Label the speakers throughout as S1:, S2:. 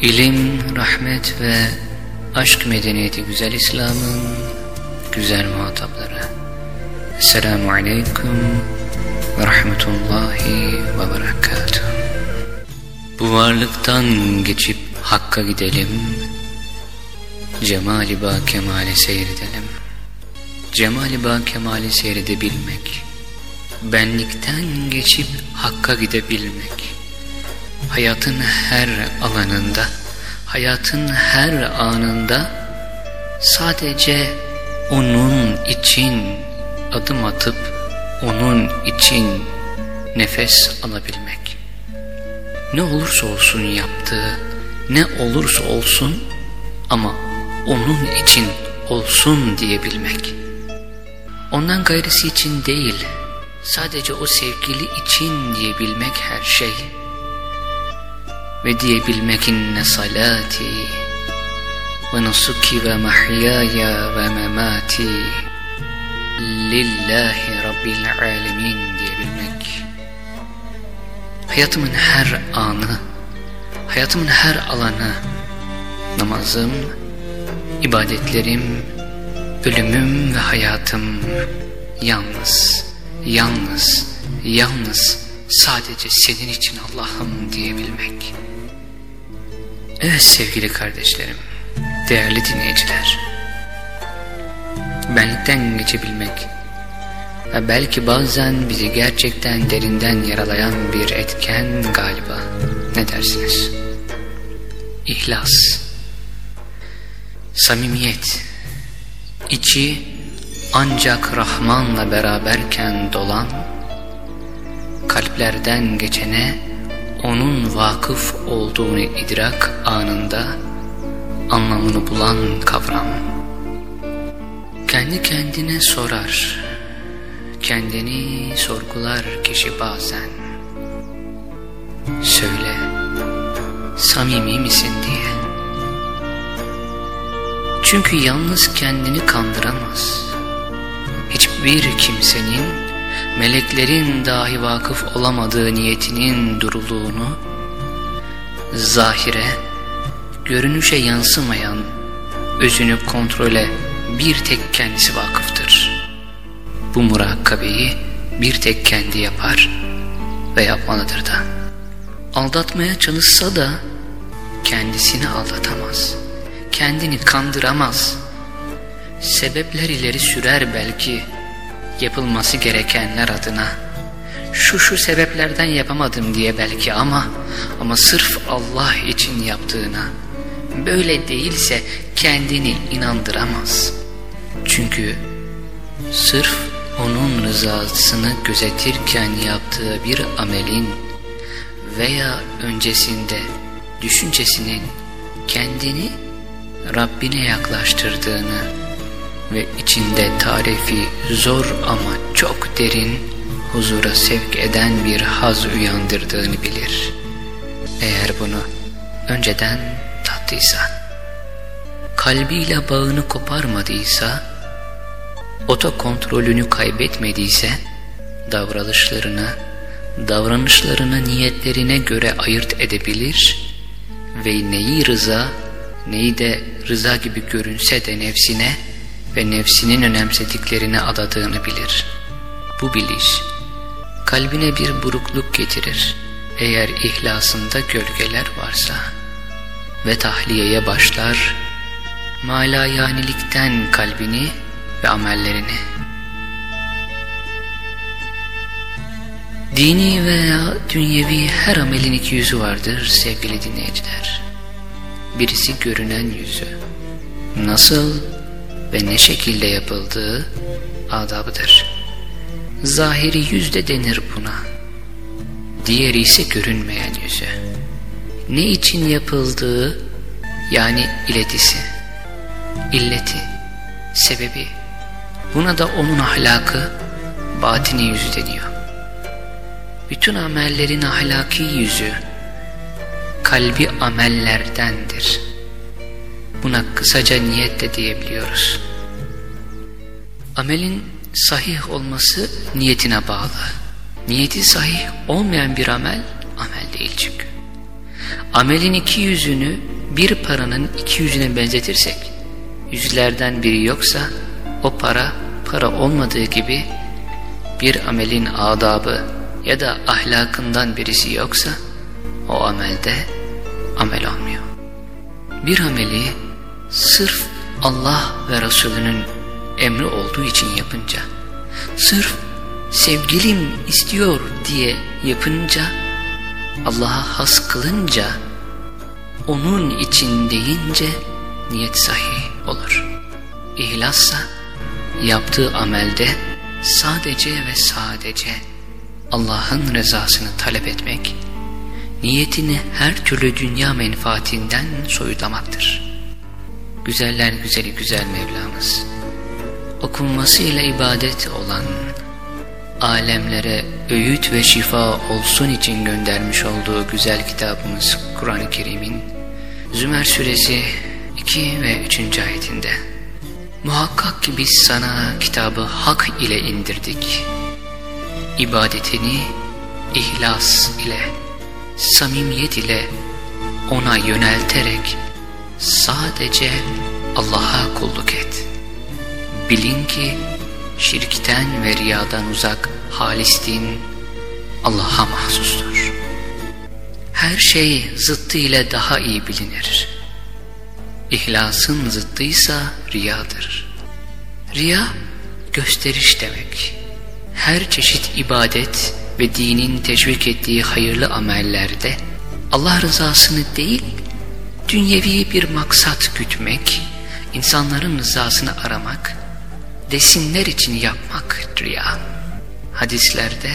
S1: İlim, rahmet ve aşk medeniyeti güzel İslam'ın güzel muhatapları. Esselamu Aleyküm ve Rahmetullahi ve Berekatuhu. Bu varlıktan geçip Hakk'a gidelim, Cemali Ba Kemal'i seyredelim. Cemali Ba Kemal'i seyredebilmek, benlikten geçip Hakk'a gidebilmek, hayatın her alanında, hayatın her anında sadece onun için adım atıp onun için nefes alabilmek. Ne olursa olsun yaptığı, ne olursa olsun ama onun için olsun diyebilmek. Ondan gayrısı için değil, sadece o sevgili için diyebilmek her şey ve diyebilmek inne salati ve nusuki ve mahyaya ve memati lillahi rabbil alemin diyebilmek. Hayatımın her anı hayatımın her alanı namazım ibadetlerim ölümüm ve hayatım yalnız yalnız yalnız sadece senin için Allah'ım diyebilmek Evet sevgili kardeşlerim, değerli dinleyiciler. Benlikten geçebilmek ve belki bazen bizi gerçekten derinden yaralayan bir etken galiba. Ne dersiniz? İhlas, samimiyet, içi ancak Rahman'la beraberken dolan, kalplerden geçene onun vakıf olduğunu idrak anında anlamını bulan kavram. Kendi kendine sorar, kendini sorgular kişi bazen. Söyle, samimi misin diye. Çünkü yalnız kendini kandıramaz. Hiçbir kimsenin meleklerin dahi vakıf olamadığı niyetinin duruluğunu, zahire, görünüşe yansımayan özünü kontrole bir tek kendisi vakıftır. Bu murakabeyi bir tek kendi yapar ve yapmalıdır da. Aldatmaya çalışsa da kendisini aldatamaz. Kendini kandıramaz. Sebepler ileri sürer belki yapılması gerekenler adına şu şu sebeplerden yapamadım diye belki ama ama sırf Allah için yaptığına böyle değilse kendini inandıramaz. Çünkü sırf onun rızasını gözetirken yaptığı bir amelin veya öncesinde düşüncesinin kendini Rabbine yaklaştırdığını ve içinde tarifi zor ama çok derin huzura sevk eden bir haz uyandırdığını bilir. Eğer bunu önceden tattıysa, kalbiyle bağını koparmadıysa, otokontrolünü kaybetmediyse, davranışlarını, davranışlarını niyetlerine göre ayırt edebilir ve neyi rıza, neyi de rıza gibi görünse de nefsine, ve nefsinin önemsediklerine adadığını bilir. Bu biliş, kalbine bir burukluk getirir. Eğer ihlasında gölgeler varsa, ve tahliyeye başlar, malayanilikten kalbini ve amellerini. Dini veya dünyevi her amelin iki yüzü vardır sevgili dinleyiciler. Birisi görünen yüzü. Nasıl ve ne şekilde yapıldığı adabıdır. Zahiri yüz de denir buna. Diğeri ise görünmeyen yüzü. Ne için yapıldığı yani iletisi, illeti, sebebi. Buna da onun ahlakı, batini yüzü deniyor. Bütün amellerin ahlaki yüzü, kalbi amellerdendir. Buna kısaca niyet de diyebiliyoruz. Amelin sahih olması niyetine bağlı. Niyeti sahih olmayan bir amel, amel değil çünkü. Amelin iki yüzünü bir paranın iki yüzüne benzetirsek, yüzlerden biri yoksa o para, para olmadığı gibi bir amelin adabı ya da ahlakından birisi yoksa o amelde amel olmuyor. Bir ameli sırf Allah ve Resulünün emri olduğu için yapınca, sırf sevgilim istiyor diye yapınca, Allah'a has kılınca, onun için deyince niyet sahih olur. İhlassa yaptığı amelde sadece ve sadece Allah'ın rızasını talep etmek, niyetini her türlü dünya menfaatinden soyutlamaktır. Güzeller güzeli güzel Mevlamız, okunmasıyla ibadet olan, alemlere öğüt ve şifa olsun için göndermiş olduğu güzel kitabımız Kur'an-ı Kerim'in Zümer suresi 2 ve 3. ayetinde Muhakkak ki biz sana kitabı hak ile indirdik. İbadetini ihlas ile, samimiyet ile ona yönelterek sadece Allah'a kulluk et. Bilin ki şirkten ve riyadan uzak halis din Allah'a mahsustur. Her şey zıttı ile daha iyi bilinir. İhlasın zıttıysa riyadır. Riya gösteriş demek. Her çeşit ibadet ve dinin teşvik ettiği hayırlı amellerde Allah rızasını değil, dünyevi bir maksat gütmek, insanların rızasını aramak, desinler için yapmak riya. Hadislerde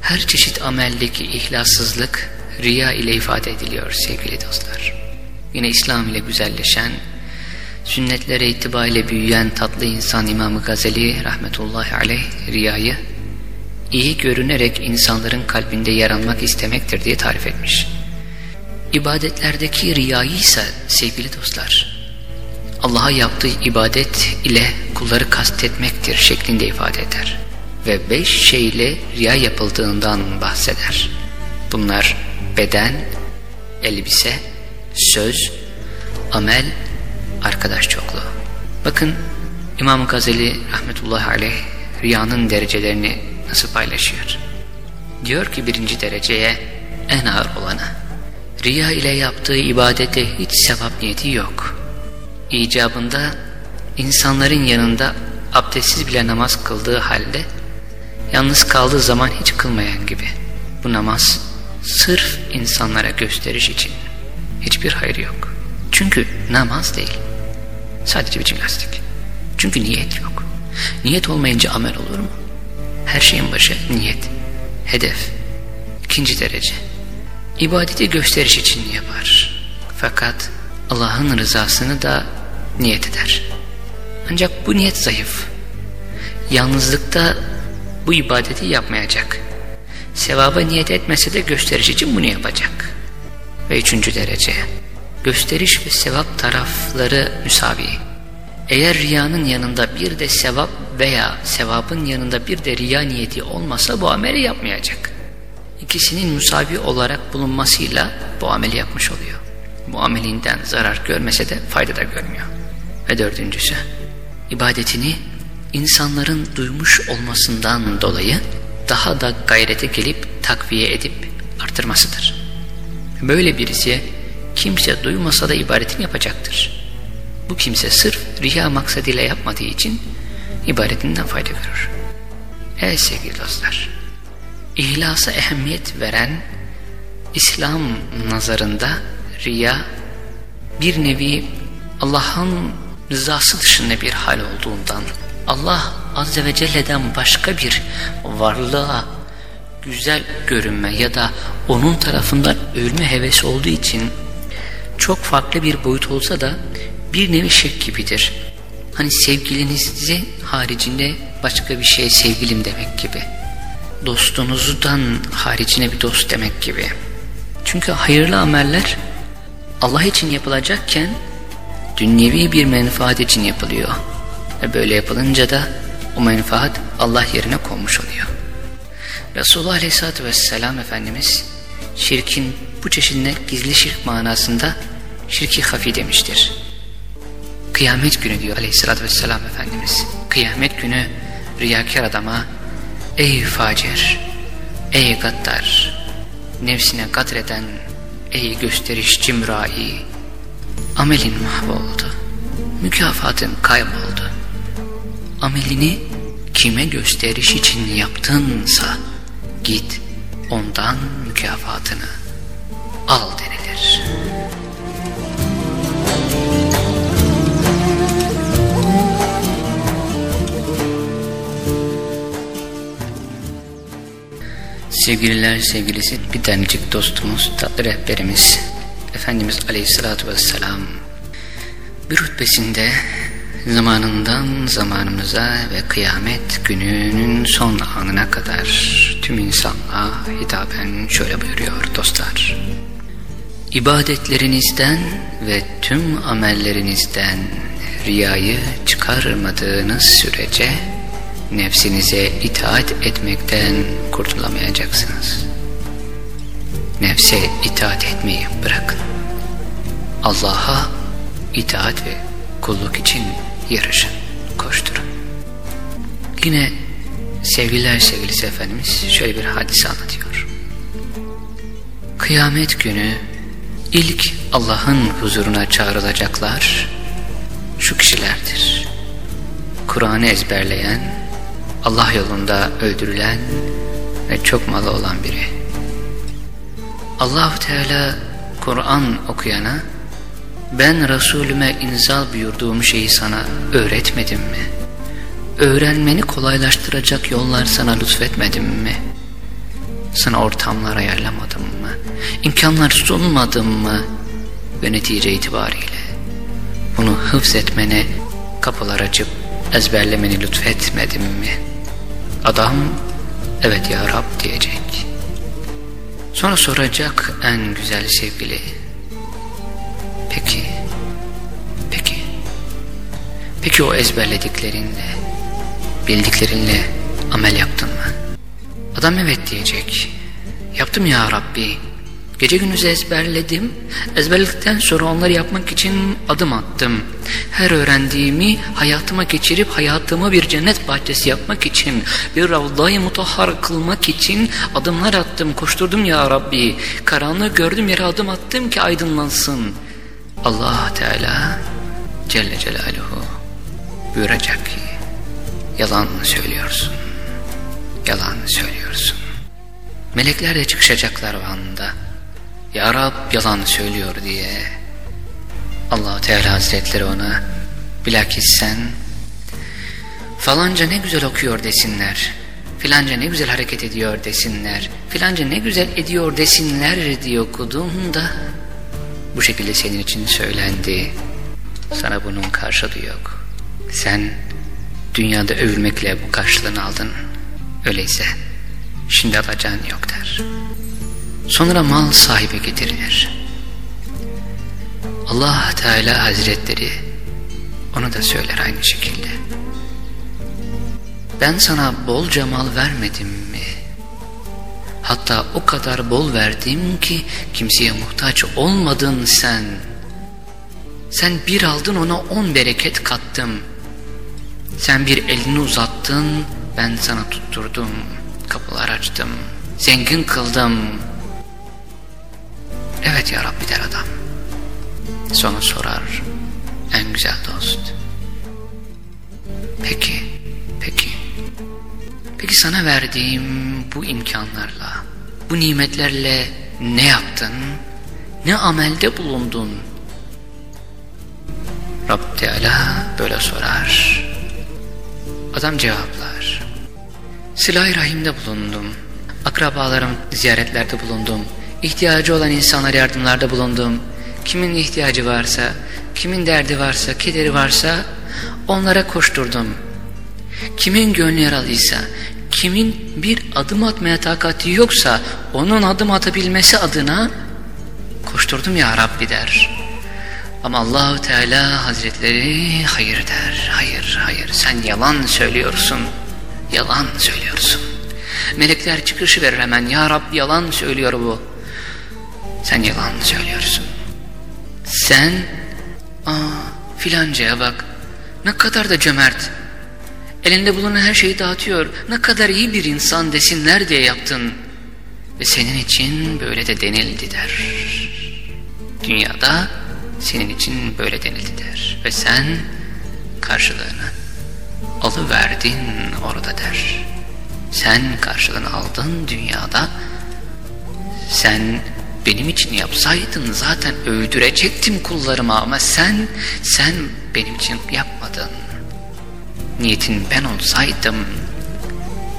S1: her çeşit ameldeki ihlassızlık riya ile ifade ediliyor sevgili dostlar. Yine İslam ile güzelleşen, sünnetlere itibariyle büyüyen tatlı insan İmam Gazeli rahmetullahi aleyh riyayı iyi görünerek insanların kalbinde yer almak istemektir diye tarif etmiş. İbadetlerdeki riyayı ise sevgili dostlar, Allah'a yaptığı ibadet ile kulları kastetmektir şeklinde ifade eder. Ve beş şeyle riya yapıldığından bahseder. Bunlar beden, elbise, söz, amel, arkadaş çokluğu. Bakın İmam Gazeli rahmetullahi aleyh riyanın derecelerini nasıl paylaşıyor. Diyor ki birinci dereceye en ağır olanı. Riya ile yaptığı ibadete hiç sevap niyeti yok. İcabında insanların yanında abdestsiz bile namaz kıldığı halde yalnız kaldığı zaman hiç kılmayan gibi. Bu namaz sırf insanlara gösteriş için hiçbir hayır yok. Çünkü namaz değil. Sadece bir cimnastik. Çünkü niyet yok. Niyet olmayınca amel olur mu? Her şeyin başı niyet. Hedef. İkinci derece. İbadeti gösteriş için yapar. Fakat Allah'ın rızasını da niyet eder. Ancak bu niyet zayıf. Yalnızlıkta bu ibadeti yapmayacak. Sevaba niyet etmese de gösteriş için bunu yapacak. Ve üçüncü derece. Gösteriş ve sevap tarafları müsavi. Eğer riyanın yanında bir de sevap veya sevabın yanında bir de riya niyeti olmasa bu ameli yapmayacak. İkisinin müsavi olarak bulunmasıyla bu ameli yapmış oluyor. Bu amelinden zarar görmese de fayda da görmüyor. Ve dördüncüsü, ibadetini insanların duymuş olmasından dolayı daha da gayrete gelip takviye edip artırmasıdır. Böyle birisi kimse duymasa da ibadetini yapacaktır. Bu kimse sırf riya maksadıyla yapmadığı için ibadetinden fayda görür. Evet sevgili dostlar, ihlasa ehemmiyet veren İslam nazarında riya bir nevi Allah'ın rızası dışında bir hal olduğundan Allah Azze ve Celle'den başka bir varlığa güzel görünme ya da onun tarafından övülme hevesi olduğu için çok farklı bir boyut olsa da bir nevi şek gibidir. Hani sevgilinizi haricinde başka bir şey sevgilim demek gibi. Dostunuzdan haricine bir dost demek gibi. Çünkü hayırlı ameller Allah için yapılacakken dünyevi bir menfaat için yapılıyor. Ve böyle yapılınca da o menfaat Allah yerine konmuş oluyor. Resulullah Aleyhisselatü Vesselam Efendimiz şirkin bu çeşidine gizli şirk manasında şirki hafi demiştir. Kıyamet günü diyor Aleyhisselatü Vesselam Efendimiz. Kıyamet günü riyakar adama ey facir, ey gaddar, nefsine kadreden ey gösterişçi mürai, amelin mahvoldu, mükafatın kayboldu. Amelini kime gösteriş için yaptınsa git ondan mükafatını al denilir. Sevgililer sevgilisi bir tanecik dostumuz, tatlı rehberimiz Efendimiz Aleyhisselatü Vesselam bir rütbesinde zamanından zamanımıza ve kıyamet gününün son anına kadar tüm insanlığa hitaben şöyle buyuruyor dostlar. İbadetlerinizden ve tüm amellerinizden riyayı çıkarmadığınız sürece nefsinize itaat etmekten kurtulamayacaksınız. Nefse itaat etmeyi bırakın. Allah'a itaat ve kulluk için yarışın, koşturun. Yine sevgililer sevgilisi Efendimiz şöyle bir hadise anlatıyor. Kıyamet günü ilk Allah'ın huzuruna çağrılacaklar şu kişilerdir. Kur'an'ı ezberleyen, Allah yolunda öldürülen ve çok malı olan biri. Allahu Teala Kur'an okuyana ben Resulüme inzal buyurduğum şeyi sana öğretmedim mi? Öğrenmeni kolaylaştıracak yollar sana lütfetmedim mi? Sana ortamlar ayarlamadım mı? İmkanlar sunmadım mı? Ve netice itibariyle bunu hıfz etmene kapılar açıp ezberlemeni lütfetmedim mi? Adam evet ya Rab diyecek. Sonra soracak en güzel sevgili Peki, peki, peki o ezberlediklerinle, bildiklerinle amel yaptın mı? Adam evet diyecek. Yaptım ya Rabbi. Gece gündüz ezberledim. Ezberledikten sonra onları yapmak için adım attım. Her öğrendiğimi hayatıma geçirip hayatımı bir cennet bahçesi yapmak için, bir ravdayı mutahhar kılmak için adımlar attım, koşturdum ya Rabbi. Karanlığı gördüm yere adım attım ki aydınlansın. Allah Teala Celle Celaluhu buyuracak ki yalan söylüyorsun yalan söylüyorsun melekler de çıkışacaklar o anda Ya Rab yalan söylüyor diye allah Teala Hazretleri ona bilakis sen falanca ne güzel okuyor desinler filanca ne güzel hareket ediyor desinler filanca ne güzel ediyor desinler diye okudum da bu şekilde senin için söylendi. Sana bunun karşılığı yok. Sen dünyada övülmekle bu karşılığını aldın. Öyleyse şimdi alacağın yok der. Sonra mal sahibi getirilir. Allah Teala Hazretleri onu da söyler aynı şekilde. Ben sana bolca mal vermedim mi? Hatta o kadar bol verdim ki kimseye muhtaç olmadın sen. Sen bir aldın ona on bereket kattım. Sen bir elini uzattın ben sana tutturdum. Kapılar açtım. Zengin kıldım. Evet ya Rabbi der adam. Sonra sorar en güzel dost. Peki, peki. Peki sana verdiğim bu imkanlarla, bu nimetlerle ne yaptın? Ne amelde bulundun? Rab Teala böyle sorar. Adam cevaplar. Silah-i Rahim'de bulundum. Akrabalarım ziyaretlerde bulundum. İhtiyacı olan insanlara yardımlarda bulundum. Kimin ihtiyacı varsa, kimin derdi varsa, kederi varsa onlara koşturdum. Kimin gönlü yaralıysa, kimin bir adım atmaya takati yoksa onun adım atabilmesi adına koşturdum ya Rabbi der. Ama Allahu Teala Hazretleri hayır der. Hayır, hayır. Sen yalan söylüyorsun. Yalan söylüyorsun. Melekler çıkışı verir hemen. Ya Rabbi yalan söylüyor bu. Sen yalan söylüyorsun. Sen aa filancaya bak. Ne kadar da cömert. Elinde bulunan her şeyi dağıtıyor. Ne kadar iyi bir insan desinler diye yaptın. Ve senin için böyle de denildi der. Dünyada senin için böyle denildi der. Ve sen karşılığını alıverdin orada der. Sen karşılığını aldın dünyada. Sen benim için yapsaydın zaten öldürecektim kullarımı ama sen, sen benim için yapmadın. Niyetin ben olsaydım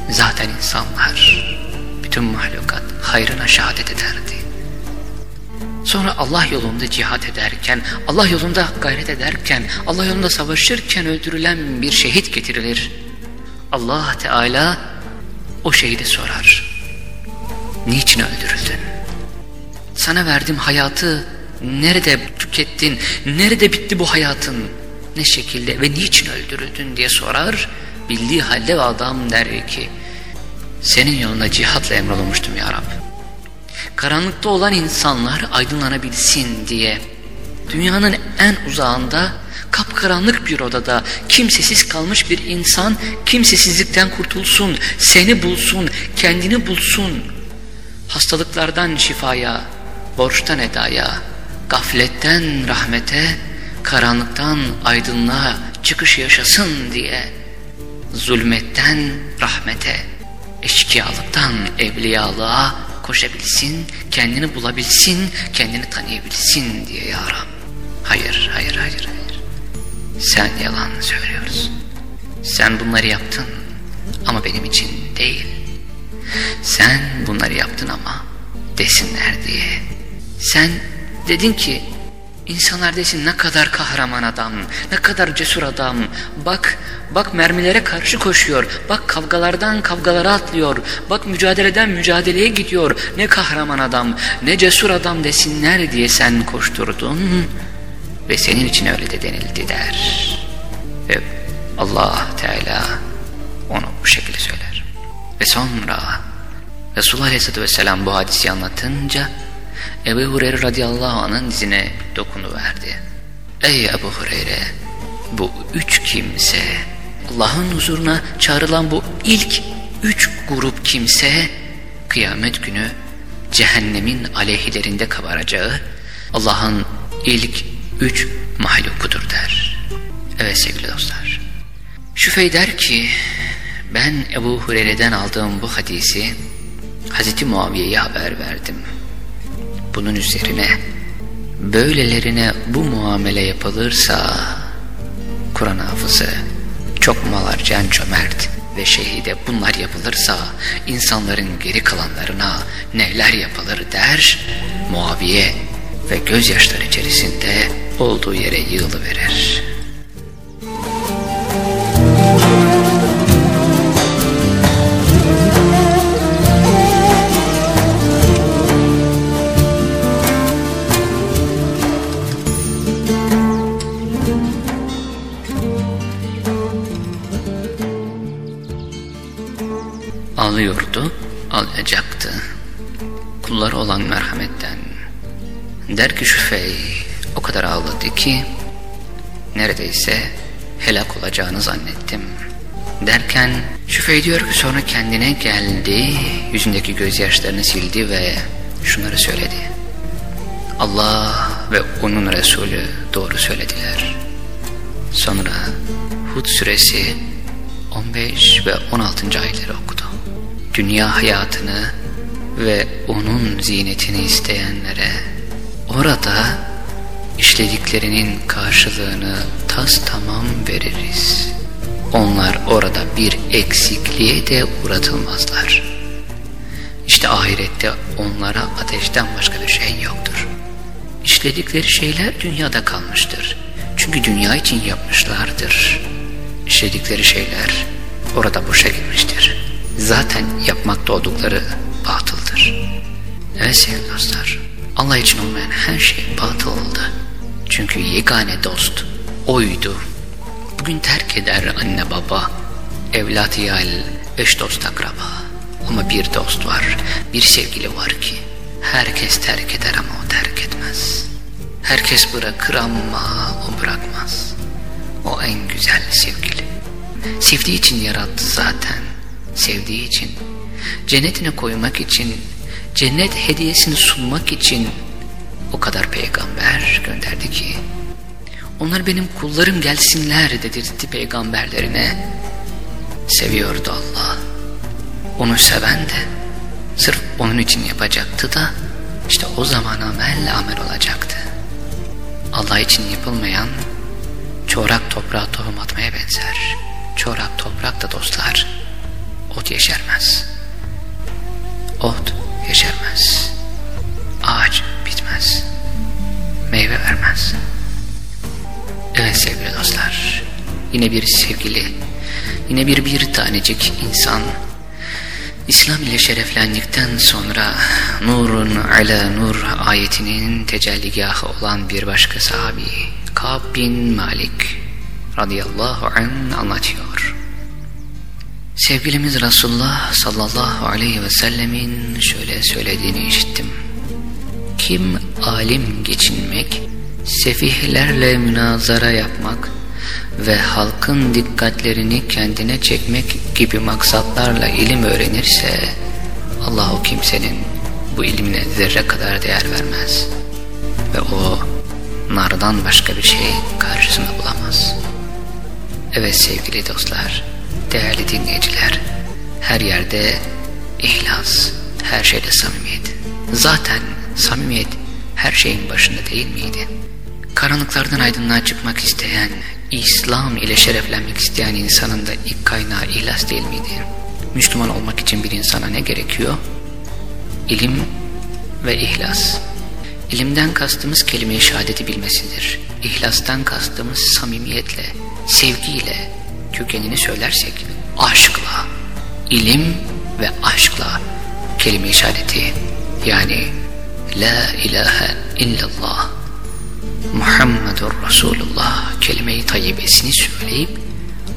S1: zaten insanlar, bütün mahlukat hayrına şehadet ederdi. Sonra Allah yolunda cihat ederken, Allah yolunda gayret ederken, Allah yolunda savaşırken öldürülen bir şehit getirilir. Allah Teala o şehide sorar. Niçin öldürüldün? Sana verdiğim hayatı nerede tükettin, nerede bitti bu hayatın, ne şekilde ve niçin öldürüldün diye sorar. Bildiği halde adam der ki, senin yolunda cihatla emrolunmuştum ya Rabbi karanlıkta olan insanlar aydınlanabilsin diye dünyanın en uzağında kapkaranlık bir odada kimsesiz kalmış bir insan kimsesizlikten kurtulsun, seni bulsun, kendini bulsun. Hastalıklardan şifaya, borçtan edaya, gafletten rahmete, karanlıktan aydınlığa çıkış yaşasın diye zulmetten rahmete, eşkıyalıktan evliyalığa koşabilsin, kendini bulabilsin, kendini tanıyabilsin diye ya Rab. Hayır, hayır, hayır, hayır. Sen yalan söylüyorsun. Sen bunları yaptın ama benim için değil. Sen bunları yaptın ama desinler diye. Sen dedin ki İnsanlar desin ne kadar kahraman adam, ne kadar cesur adam. Bak, bak mermilere karşı koşuyor. Bak kavgalardan kavgalara atlıyor. Bak mücadeleden mücadeleye gidiyor. Ne kahraman adam, ne cesur adam desinler diye sen koşturdun. Ve senin için öyle de denildi der. Ve Allah Teala onu bu şekilde söyler. Ve sonra Resulullah Aleyhisselatü Vesselam bu hadisi anlatınca Ebu Hureyre radıyallahu anh'ın dizine dokunuverdi. Ey Ebu Hureyre bu üç kimse Allah'ın huzuruna çağrılan bu ilk üç grup kimse kıyamet günü cehennemin aleyhilerinde kabaracağı Allah'ın ilk üç mahlukudur der. Evet sevgili dostlar. Şüfey der ki ben Ebu Hureyre'den aldığım bu hadisi Hazreti Muaviye'ye haber verdim. Bunun üzerine böylelerine bu muamele yapılırsa Kur'an hafızı çok mal harcayan cömert ve şehide bunlar yapılırsa insanların geri kalanlarına neler yapılır der Muaviye ve gözyaşları içerisinde olduğu yere yığılıverir. Ağlıyordu, ağlayacaktı. Kulları olan merhametten. Der ki Şüfey o kadar ağladı ki neredeyse helak olacağını zannettim. Derken Şüfey diyor ki sonra kendine geldi, yüzündeki gözyaşlarını sildi ve şunları söyledi. Allah ve onun Resulü doğru söylediler. Sonra Hud suresi 15 ve 16. ayetleri okudu. Dünya hayatını ve onun zinetini isteyenlere orada işlediklerinin karşılığını tas tamam veririz. Onlar orada bir eksikliğe de uğratılmazlar. İşte ahirette onlara ateşten başka bir şey yoktur. İşledikleri şeyler dünyada kalmıştır. Çünkü dünya için yapmışlardır. İşledikleri şeyler orada boşa gitmiştir. Zaten yapmakta oldukları batıldır. Evet sevgili dostlar, Allah için olmayan her şey batıl oldu. Çünkü yegane dost oydu. Bugün terk eder anne baba, evlat yal, eş dost akraba. Ama bir dost var, bir sevgili var ki herkes terk eder ama o terk etmez. Herkes bırakır ama o bırakmaz. O en güzel sevgili. Sevdiği için yarattı zaten. Sevdiği için. Cennetine koymak için, cennet hediyesini sunmak için o kadar peygamber gönderdi ki onlar benim kullarım gelsinler dedirtti peygamberlerine. Seviyordu Allah. Onu seven de sırf onun için yapacaktı da işte o zaman amel amel olacaktı. Allah için yapılmayan çorak toprağa tohum atmaya benzer. Çorak toprak da dostlar ot yeşermez. Ot yeşermez. Ağaç bitmez. Meyve vermez. Evet sevgili dostlar. Yine bir sevgili, yine bir bir tanecik insan İslam ile şereflendikten sonra nurun ala nur ayetinin tecelligahı olan bir başka sahabi Kab bin Malik radıyallahu anh anlatıyor. Sevgilimiz Resulullah sallallahu aleyhi ve sellemin şöyle söylediğini işittim. Kim alim geçinmek, sefihlerle münazara yapmak ve halkın dikkatlerini kendine çekmek gibi maksatlarla ilim öğrenirse Allah o kimsenin bu ilmine zerre kadar değer vermez ve o nardan başka bir şey karşısında bulamaz. Evet sevgili dostlar, değerli dinleyiciler, her yerde ihlas, her şeyde samimiyet. Zaten samimiyet her şeyin başında değil miydi? Karanlıklardan aydınlığa çıkmak isteyen, İslam ile şereflenmek isteyen insanın da ilk kaynağı ihlas değil miydi? Müslüman olmak için bir insana ne gerekiyor? İlim ve ihlas. İlimden kastımız kelime-i şehadeti bilmesidir. İhlastan kastımız samimiyetle, sevgiyle, kökenini söylersek aşkla, ilim ve aşkla kelime-i şehadeti yani La ilahe illallah Muhammedur Resulullah kelime-i tayyibesini söyleyip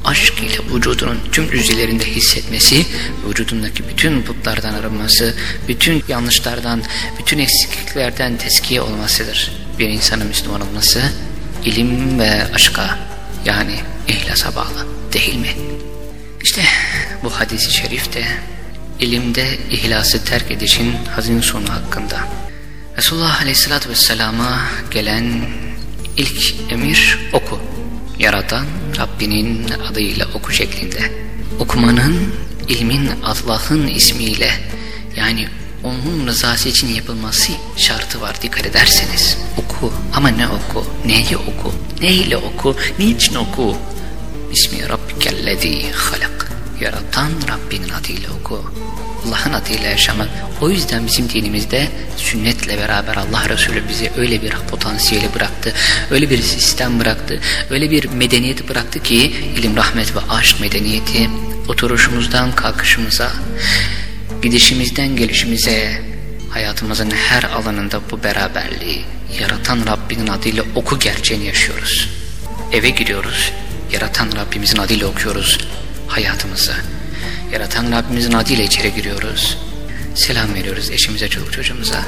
S1: aşk ile vücudunun tüm cüzdelerinde hissetmesi, vücudundaki bütün putlardan arınması, bütün yanlışlardan, bütün eksikliklerden teskiye olmasıdır. Bir insanın Müslüman olması ilim ve aşka yani ihlasa bağlı değil mi? İşte bu hadisi şerif de ilimde ihlası terk edişin hazin sonu hakkında. Resulullah Aleyhisselatü Vesselam'a gelen ilk emir oku. Yaratan Rabbinin adıyla oku şeklinde. Okumanın ilmin Allah'ın ismiyle yani onun rızası için yapılması şartı var dikkat ederseniz. Oku ama ne oku, neyi oku, neyle oku, niçin oku. Bismi Rabbikellezi halak. Yaratan Rabbinin adıyla oku. Allah'ın adıyla yaşamak. O yüzden bizim dinimizde sünnetle beraber Allah Resulü bize öyle bir potansiyeli bıraktı, öyle bir sistem bıraktı, öyle bir medeniyet bıraktı ki ilim, rahmet ve aşk medeniyeti oturuşumuzdan kalkışımıza, gidişimizden gelişimize, hayatımızın her alanında bu beraberliği yaratan Rabbinin adıyla oku gerçeğini yaşıyoruz. Eve giriyoruz, yaratan Rabbimizin adıyla okuyoruz hayatımızı. Yaratan Rabbimizin adıyla içeri giriyoruz. Selam veriyoruz eşimize, çoluk çocuğumuza.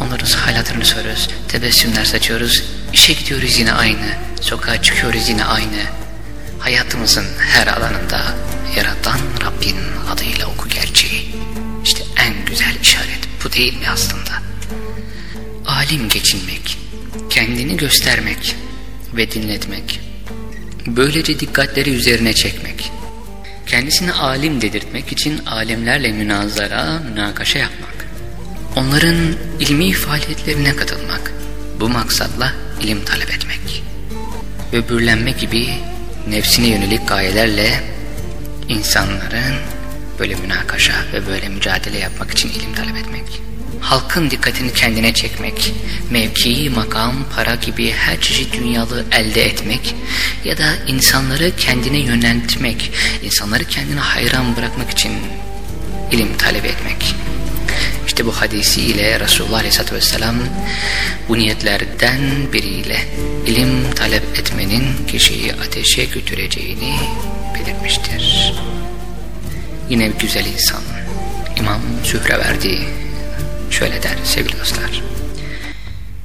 S1: Onların hayatlarını soruyoruz. Tebessümler saçıyoruz. İşe gidiyoruz yine aynı. Sokağa çıkıyoruz yine aynı. Hayatımızın her alanında yaratan Rabbin adıyla oku gerçeği. İşte en güzel işaret bu değil mi aslında? Alim geçinmek, kendini göstermek ve dinletmek. Böylece dikkatleri üzerine çekmek. Kendisini alim dedirtmek için alimlerle münazara, münakaşa yapmak. Onların ilmi faaliyetlerine katılmak. Bu maksatla ilim talep etmek. Böbürlenme gibi nefsine yönelik gayelerle insanların böyle münakaşa ve böyle mücadele yapmak için ilim talep etmek. Halkın dikkatini kendine çekmek, mevki, makam, para gibi her çeşit dünyalı elde etmek ya da insanları kendine yöneltmek, insanları kendine hayran bırakmak için ilim talep etmek. İşte bu hadisiyle Resulullah Aleyhisselatü Vesselam bu niyetlerden biriyle ilim talep etmenin kişiyi ateşe götüreceğini belirtmiştir. Yine bir güzel insan İmam Sühreverdi şöyle der sevgili dostlar.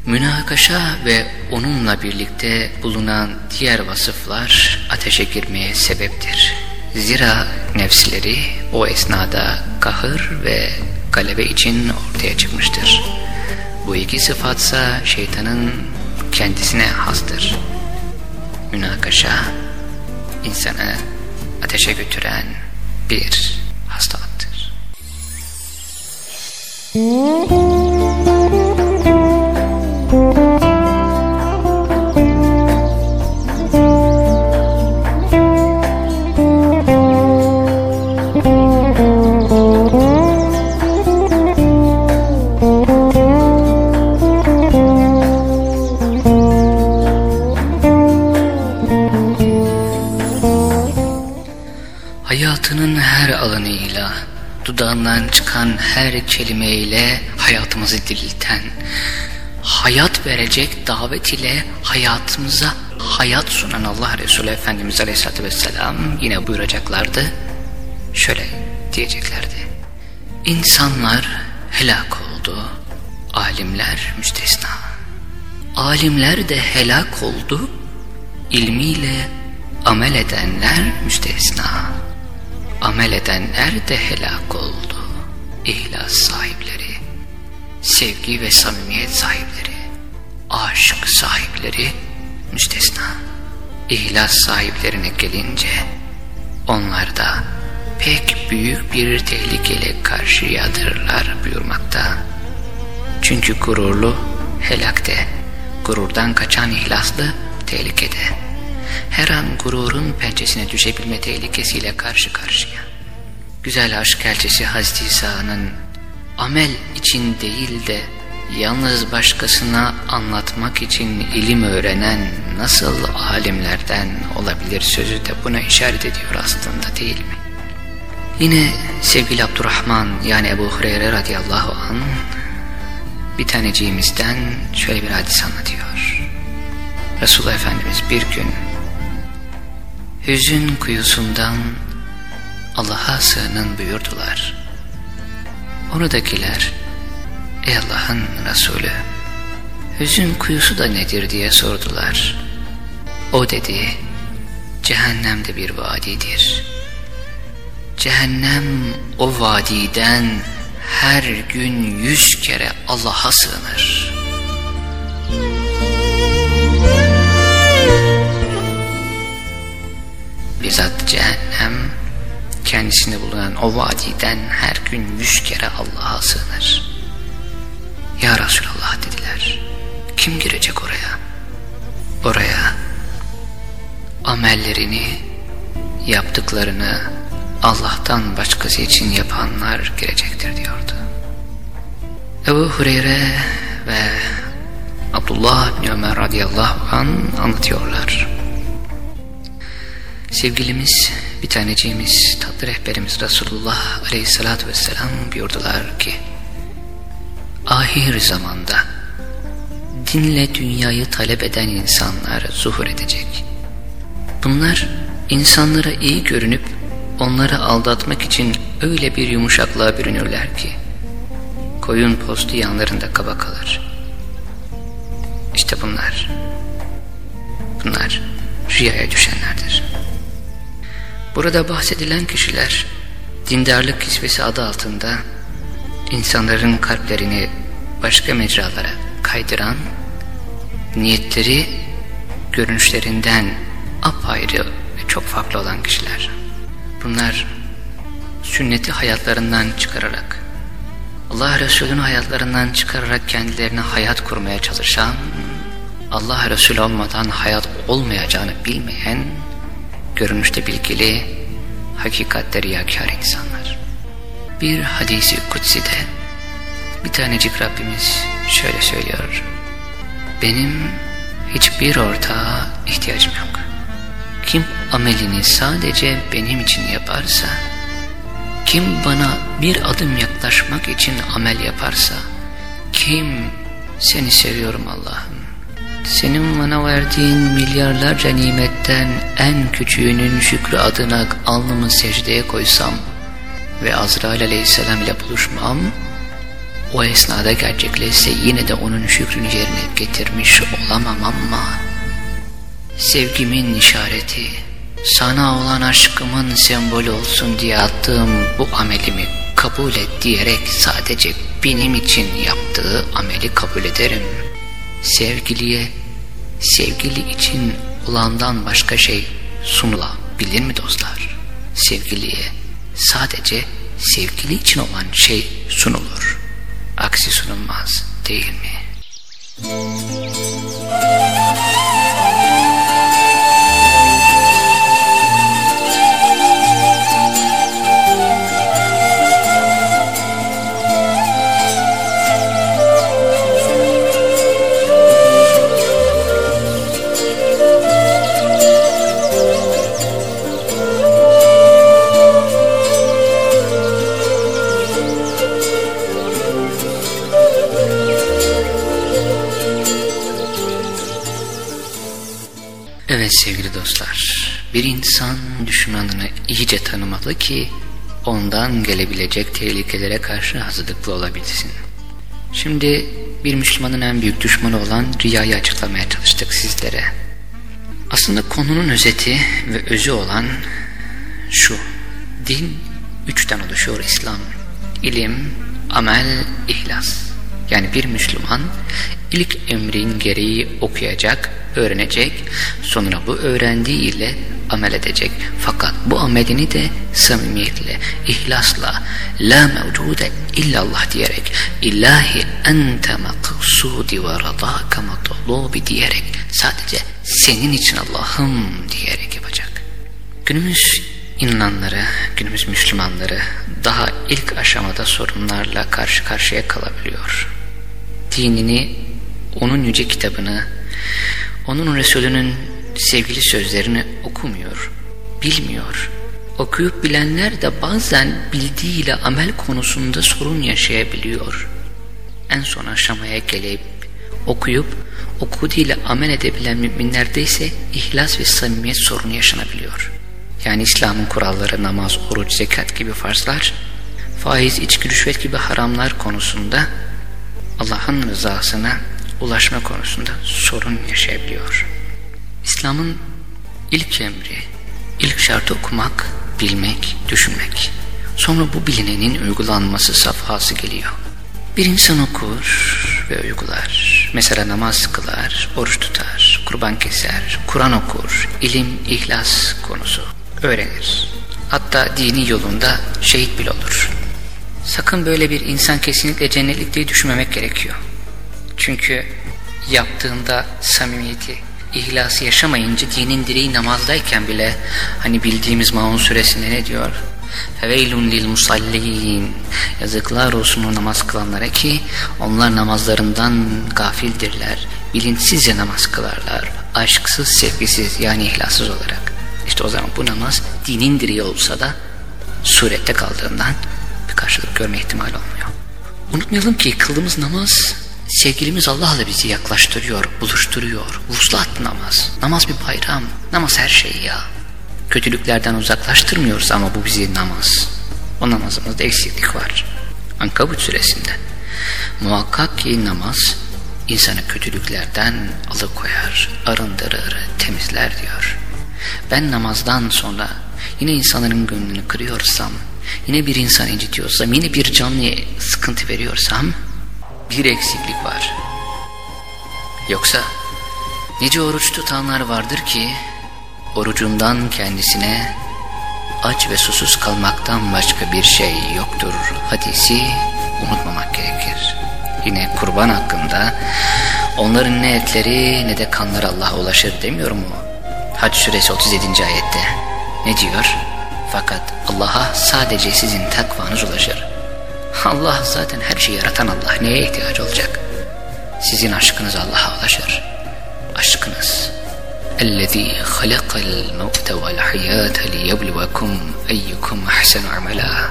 S1: Münakaşa ve onunla birlikte bulunan diğer vasıflar ateşe girmeye sebeptir. Zira nefsleri o esnada kahır ve galebe için ortaya çıkmıştır. Bu iki sıfatsa şeytanın kendisine hastır. Münakaşa insanı ateşe götüren bir hastalıktır. Hayatının her kelimeyle hayatımızı dirilten, hayat verecek davet ile hayatımıza hayat sunan Allah Resulü Efendimiz Aleyhisselatü Vesselam yine buyuracaklardı. Şöyle diyeceklerdi. İnsanlar helak oldu, alimler müstesna. Alimler de helak oldu, ilmiyle amel edenler müstesna. Amel edenler de helak oldu. İhlas sahipleri, sevgi ve samimiyet sahipleri, aşk sahipleri müstesna. İhlas sahiplerine gelince onlar da pek büyük bir tehlikeyle karşıyadırlar buyurmakta. Çünkü gururlu helakte, gururdan kaçan ihlaslı tehlikede her an gururun pençesine düşebilme tehlikesiyle karşı karşıya. Güzel aşk elçisi Hazreti İsa'nın amel için değil de yalnız başkasına anlatmak için ilim öğrenen nasıl alimlerden olabilir sözü de buna işaret ediyor aslında değil mi? Yine sevgili Abdurrahman yani Ebu Hureyre radıyallahu an bir taneciğimizden şöyle bir hadis anlatıyor. Resulullah Efendimiz bir gün hüzün kuyusundan Allah'a sığının buyurdular. Oradakiler, ey Allah'ın Resulü, hüzün kuyusu da nedir diye sordular. O dedi, cehennemde bir vadidir. Cehennem o vadiden her gün yüz kere Allah'a sığınır. Bizzat cehennem kendisinde bulunan o vadiden her gün yüz kere Allah'a sığınır. Ya Resulallah dediler. Kim girecek oraya? Oraya amellerini, yaptıklarını Allah'tan başkası için yapanlar girecektir diyordu. Ebu Hureyre ve Abdullah bin Ömer radıyallahu an anlatıyorlar. Sevgilimiz, bir taneciğimiz, tatlı rehberimiz Resulullah aleyhissalatü vesselam buyurdular ki, ahir zamanda dinle dünyayı talep eden insanlar zuhur edecek. Bunlar insanlara iyi görünüp onları aldatmak için öyle bir yumuşaklığa bürünürler ki, koyun postu yanlarında kaba kalır. İşte bunlar, bunlar rüyaya düşenlerdir. Burada bahsedilen kişiler dindarlık kisvesi adı altında insanların kalplerini başka mecralara kaydıran niyetleri görünüşlerinden apayrı ve çok farklı olan kişiler. Bunlar sünneti hayatlarından çıkararak, Allah Resulü'nü hayatlarından çıkararak kendilerine hayat kurmaya çalışan, Allah Resulü olmadan hayat olmayacağını bilmeyen, görünüşte bilgili, hakikatte riyakar insanlar. Bir hadisi kutside bir tanecik Rabbimiz şöyle söylüyor. Benim hiçbir ortağa ihtiyacım yok. Kim amelini sadece benim için yaparsa, kim bana bir adım yaklaşmak için amel yaparsa, kim seni seviyorum Allah'ım, senin bana verdiğin milyarlarca nimetten en küçüğünün şükrü adına alnımı secdeye koysam ve Azrail aleyhisselam ile buluşmam, o esnada gerçekleşse yine de onun şükrünü yerine getirmiş olamam ama sevgimin işareti, sana olan aşkımın sembolü olsun diye attığım bu amelimi kabul et diyerek sadece benim için yaptığı ameli kabul ederim. Sevgiliye, sevgili için olandan başka şey sunulabilir mi dostlar? Sevgiliye sadece sevgili için olan şey sunulur. Aksi sunulmaz değil mi? Evet bir insan düşmanını iyice tanımalı ki ondan gelebilecek tehlikelere karşı hazırlıklı olabilsin. Şimdi bir Müslümanın en büyük düşmanı olan riyayı açıklamaya çalıştık sizlere. Aslında konunun özeti ve özü olan şu. Din üçten oluşuyor İslam. İlim, amel, ihlas. Yani bir Müslüman ilk emrin gereği okuyacak, öğrenecek, sonra bu öğrendiği ile amel edecek. Fakat bu amelini de samimiyetle, ihlasla, la mevcude illallah diyerek, ilahi ente maksudi ve radaka matlubi diyerek, sadece senin için Allah'ım diyerek yapacak. Günümüz inananları, günümüz Müslümanları daha ilk aşamada sorunlarla karşı karşıya kalabiliyor. Dinini, onun yüce kitabını, onun Resulünün sevgili sözlerini okumuyor, bilmiyor. Okuyup bilenler de bazen bildiğiyle amel konusunda sorun yaşayabiliyor. En son aşamaya gelip okuyup okuduğuyla amel edebilen müminlerde ise ihlas ve samimiyet sorunu yaşanabiliyor. Yani İslam'ın kuralları namaz, oruç, zekat gibi farzlar, faiz, içki, rüşvet gibi haramlar konusunda Allah'ın rızasına ulaşma konusunda sorun yaşayabiliyor. İslam'ın ilk emri, ilk şartı okumak, bilmek, düşünmek. Sonra bu bilinenin uygulanması safhası geliyor. Bir insan okur ve uygular. Mesela namaz kılar, oruç tutar, kurban keser, Kur'an okur, ilim, ihlas konusu öğrenir. Hatta dini yolunda şehit bile olur. Sakın böyle bir insan kesinlikle cennetlik diye düşünmemek gerekiyor. Çünkü yaptığında samimiyeti, ihlası yaşamayınca dinin direği namazdayken bile hani bildiğimiz Maun suresinde ne diyor? Feveylun lil musallin Yazıklar olsun o namaz kılanlara ki onlar namazlarından gafildirler. Bilinçsizce namaz kılarlar. Aşksız, sevgisiz yani ihlassız olarak. İşte o zaman bu namaz dinin direği olsa da surette kaldığından bir karşılık görme ihtimali olmuyor. Unutmayalım ki kıldığımız namaz sevgilimiz Allah'la bizi yaklaştırıyor, buluşturuyor. Vuslat namaz. Namaz bir bayram. Namaz her şey ya. Kötülüklerden uzaklaştırmıyoruz ama bu bizi namaz. O namazımızda eksiklik var. Ankabut suresinde. Muhakkak ki namaz insanı kötülüklerden alıkoyar, arındırır, temizler diyor. Ben namazdan sonra yine insanların gönlünü kırıyorsam, yine bir insan incitiyorsam, yine bir canlıya sıkıntı veriyorsam bir eksiklik var. Yoksa Nice oruç tutanlar vardır ki orucundan kendisine aç ve susuz kalmaktan başka bir şey yoktur hadisi unutmamak gerekir. Yine kurban hakkında onların ne etleri ne de kanları Allah'a ulaşır demiyor mu? Hac suresi 37. ayette ne diyor? Fakat Allah'a sadece sizin takvanız ulaşır. Allah zaten her şeyi yaratan Allah neye ihtiyaç olacak? Sizin aşkınız Allah'a ulaşır. Aşkınız الذي خلق الموت والحياة ليبلوكم أيكم أحسن عملا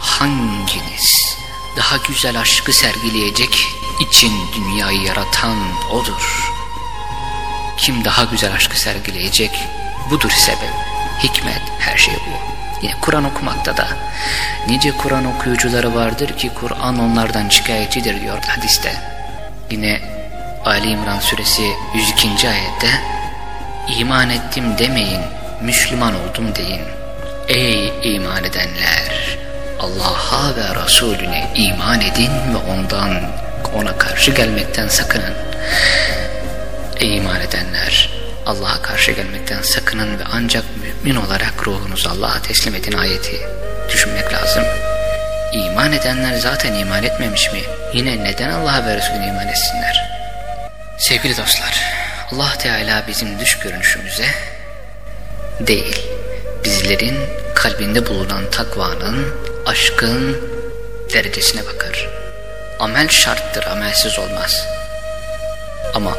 S1: Hanginiz daha güzel aşkı sergileyecek için dünyayı yaratan odur. Kim daha güzel aşkı sergileyecek budur sebep, hikmet her şey bu. Yine Kur'an okumakta da nice Kur'an okuyucuları vardır ki Kur'an onlardan şikayetçidir diyor hadiste. Yine Ali İmran suresi 102. ayette iman ettim demeyin, Müslüman oldum deyin. Ey iman edenler! Allah'a ve Resulüne iman edin ve ondan ona karşı gelmekten sakının. Ey iman edenler! Allah'a karşı gelmekten sakının ve ancak mümin olarak ruhunuzu Allah'a teslim edin ayeti düşünmek lazım. İman edenler zaten iman etmemiş mi? Yine neden Allah'a ve Resulüne iman etsinler? Sevgili dostlar, Allah Teala bizim dış görünüşümüze değil, bizlerin kalbinde bulunan takvanın, aşkın derecesine bakar. Amel şarttır, amelsiz olmaz. Ama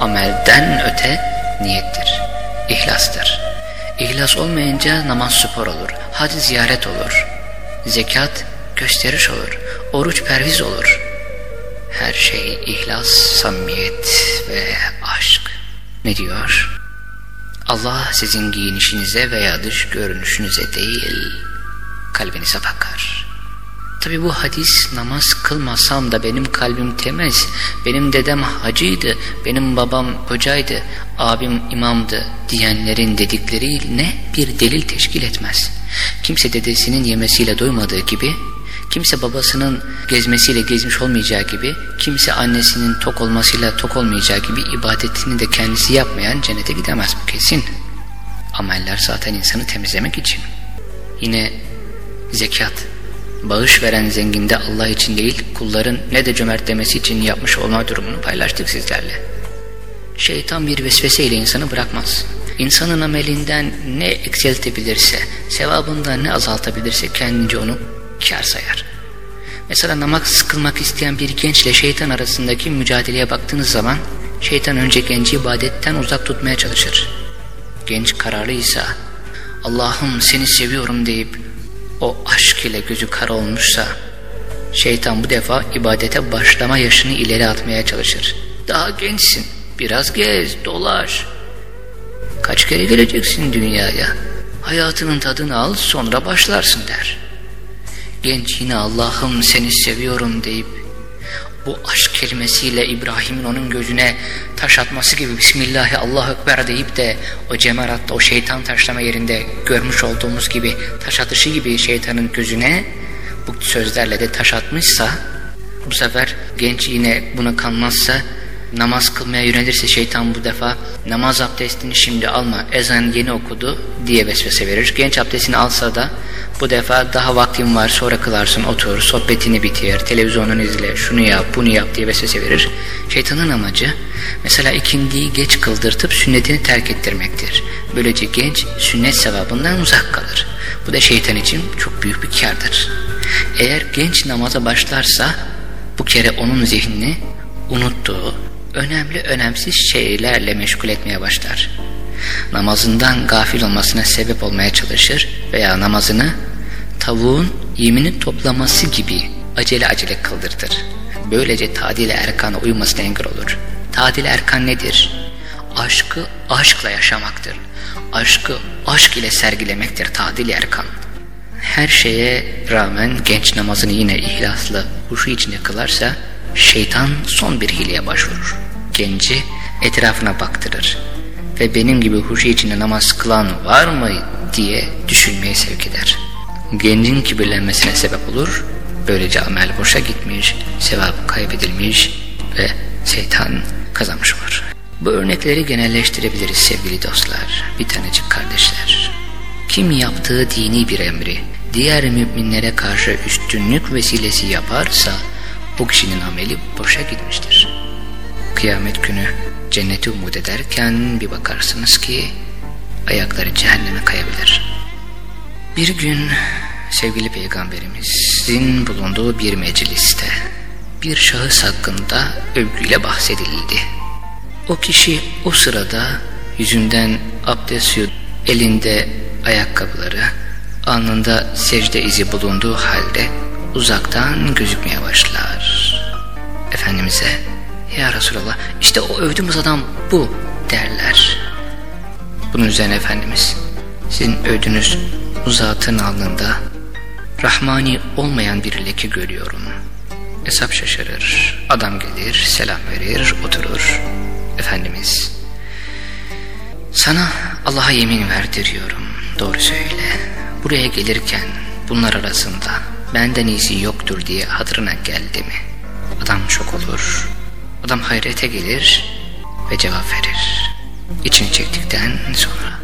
S1: amelden öte niyettir, ihlastır. İhlas olmayınca namaz spor olur, hadi ziyaret olur, zekat gösteriş olur, oruç perviz olur. Her şey ihlas, samimiyet ve aşk. Ne diyor? Allah sizin giyinişinize veya dış görünüşünüze değil, kalbinize bakar. Tabi bu hadis namaz kılmasam da benim kalbim temiz, benim dedem hacıydı, benim babam hocaydı, abim imamdı diyenlerin dedikleri ne bir delil teşkil etmez. Kimse dedesinin yemesiyle doymadığı gibi, kimse babasının gezmesiyle gezmiş olmayacağı gibi, kimse annesinin tok olmasıyla tok olmayacağı gibi ibadetini de kendisi yapmayan cennete gidemez bu kesin. Ameller zaten insanı temizlemek için. Yine zekat, bağış veren zenginde Allah için değil kulların ne de cömert demesi için yapmış olma durumunu paylaştık sizlerle. Şeytan bir vesveseyle insanı bırakmaz. İnsanın amelinden ne eksiltebilirse, sevabından ne azaltabilirse kendince onu kar sayar. Mesela namaz kılmak isteyen bir gençle şeytan arasındaki mücadeleye baktığınız zaman şeytan önce genci ibadetten uzak tutmaya çalışır. Genç kararlıysa Allah'ım seni seviyorum deyip o aşk ile gözü kara olmuşsa şeytan bu defa ibadete başlama yaşını ileri atmaya çalışır. Daha gençsin biraz gez dolaş. Kaç kere geleceksin dünyaya hayatının tadını al sonra başlarsın der. Genç yine Allah'ım seni seviyorum deyip bu aşk kelimesiyle İbrahim'in onun gözüne taş atması gibi Bismillahi Allahu Ekber deyip de o cemeratta o şeytan taşlama yerinde görmüş olduğumuz gibi taş atışı gibi şeytanın gözüne bu sözlerle de taş atmışsa bu sefer genç yine buna kanmazsa namaz kılmaya yönelirse şeytan bu defa namaz abdestini şimdi alma ezan yeni okudu diye vesvese verir. Genç abdestini alsa da bu defa daha vaktin var sonra kılarsın otur sohbetini bitir televizyonunu izle şunu yap bunu yap diye vesvese verir. Şeytanın amacı mesela ikindiyi geç kıldırtıp sünnetini terk ettirmektir. Böylece genç sünnet sevabından uzak kalır. Bu da şeytan için çok büyük bir kardır. Eğer genç namaza başlarsa bu kere onun zihnini unuttuğu, önemli önemsiz şeylerle meşgul etmeye başlar. Namazından gafil olmasına sebep olmaya çalışır veya namazını tavuğun yemini toplaması gibi acele acele kıldırtır. Böylece tadil erkana uymasına engel olur. Tadil erkan nedir? Aşkı aşkla yaşamaktır. Aşkı aşk ile sergilemektir tadil erkan. Her şeye rağmen genç namazını yine ihlaslı, huşu içinde kılarsa şeytan son bir hileye başvurur. Genci etrafına baktırır ve benim gibi huşu içinde namaz kılan var mı diye düşünmeye sevk eder. Gencin kibirlenmesine sebep olur, böylece amel boşa gitmiş, sevap kaybedilmiş ve şeytan kazanmış olur. Bu örnekleri genelleştirebiliriz sevgili dostlar, bir tanecik kardeşler. Kim yaptığı dini bir emri diğer müminlere karşı üstünlük vesilesi yaparsa o kişinin ameli boşa gitmiştir. Kıyamet günü cenneti umut ederken bir bakarsınız ki ayakları cehenneme kayabilir. Bir gün sevgili peygamberimizin bulunduğu bir mecliste bir şahıs hakkında övgüyle bahsedildi. O kişi o sırada yüzünden abdest elinde ayakkabıları, alnında secde izi bulunduğu halde uzaktan gözükmeye başlar. Efendimiz'e ya Resulallah işte o övdüğümüz adam bu derler. Bunun üzerine Efendimiz sizin övdüğünüz uzatın alnında Rahmani olmayan bir leke görüyorum. Hesap şaşırır. Adam gelir, selam verir, oturur. Efendimiz, sana Allah'a yemin verdiriyorum. Doğru söyle. Buraya gelirken bunlar arasında benden iyisi yoktur diye hatırına geldi mi? Adam şok olur. Adam hayrete gelir ve cevap verir. İçini çektikten sonra.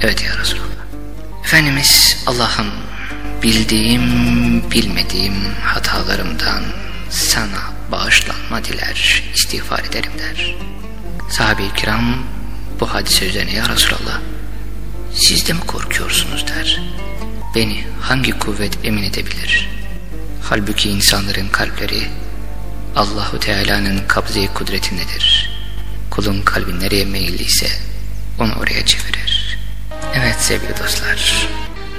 S1: Evet ya Resulallah. Efendimiz Allah'ım bildiğim bilmediğim hatalarımdan sana bağışlanma diler, istiğfar ederim der. Sahabe-i kiram bu hadise üzerine ya Resulallah siz de mi korkuyorsunuz der. Beni hangi kuvvet emin edebilir? Halbuki insanların kalpleri Allahu Teala'nın kabze kudretindedir. Kulun kalbi nereye meyilliyse onu oraya çevirir. Evet sevgili dostlar,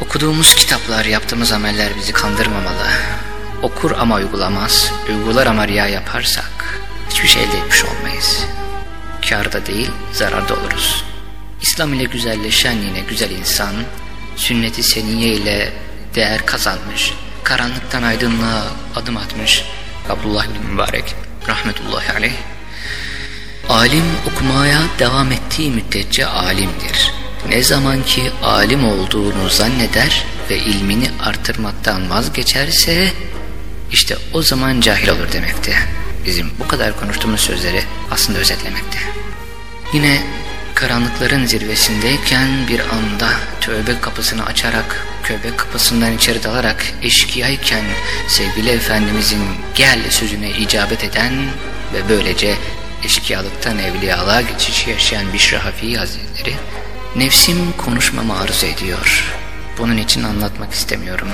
S1: okuduğumuz kitaplar, yaptığımız ameller bizi kandırmamalı. Okur ama uygulamaz, uygular ama riya yaparsak hiçbir şey elde etmiş olmayız. Karda değil, zararda oluruz. İslam ile güzelleşen yine güzel insan, sünneti seniye ile değer kazanmış, karanlıktan aydınlığa adım atmış Abdullah bin Mübarek rahmetullahi aleyh. Alim okumaya devam ettiği müddetçe alimdir. Ne zaman ki alim olduğunu zanneder ve ilmini artırmaktan vazgeçerse işte o zaman cahil olur demekti. Bizim bu kadar konuştuğumuz sözleri aslında özetlemekte. Yine karanlıkların zirvesindeyken bir anda tövbe kapısını açarak, köbek kapısından içeri dalarak eşkıyayken sevgili Efendimizin gel sözüne icabet eden ve böylece eşkıyalıktan evliyalığa geçişi yaşayan Bişra Hafi Hazretleri nefsim konuşmamı arzu ediyor. Bunun için anlatmak istemiyorum.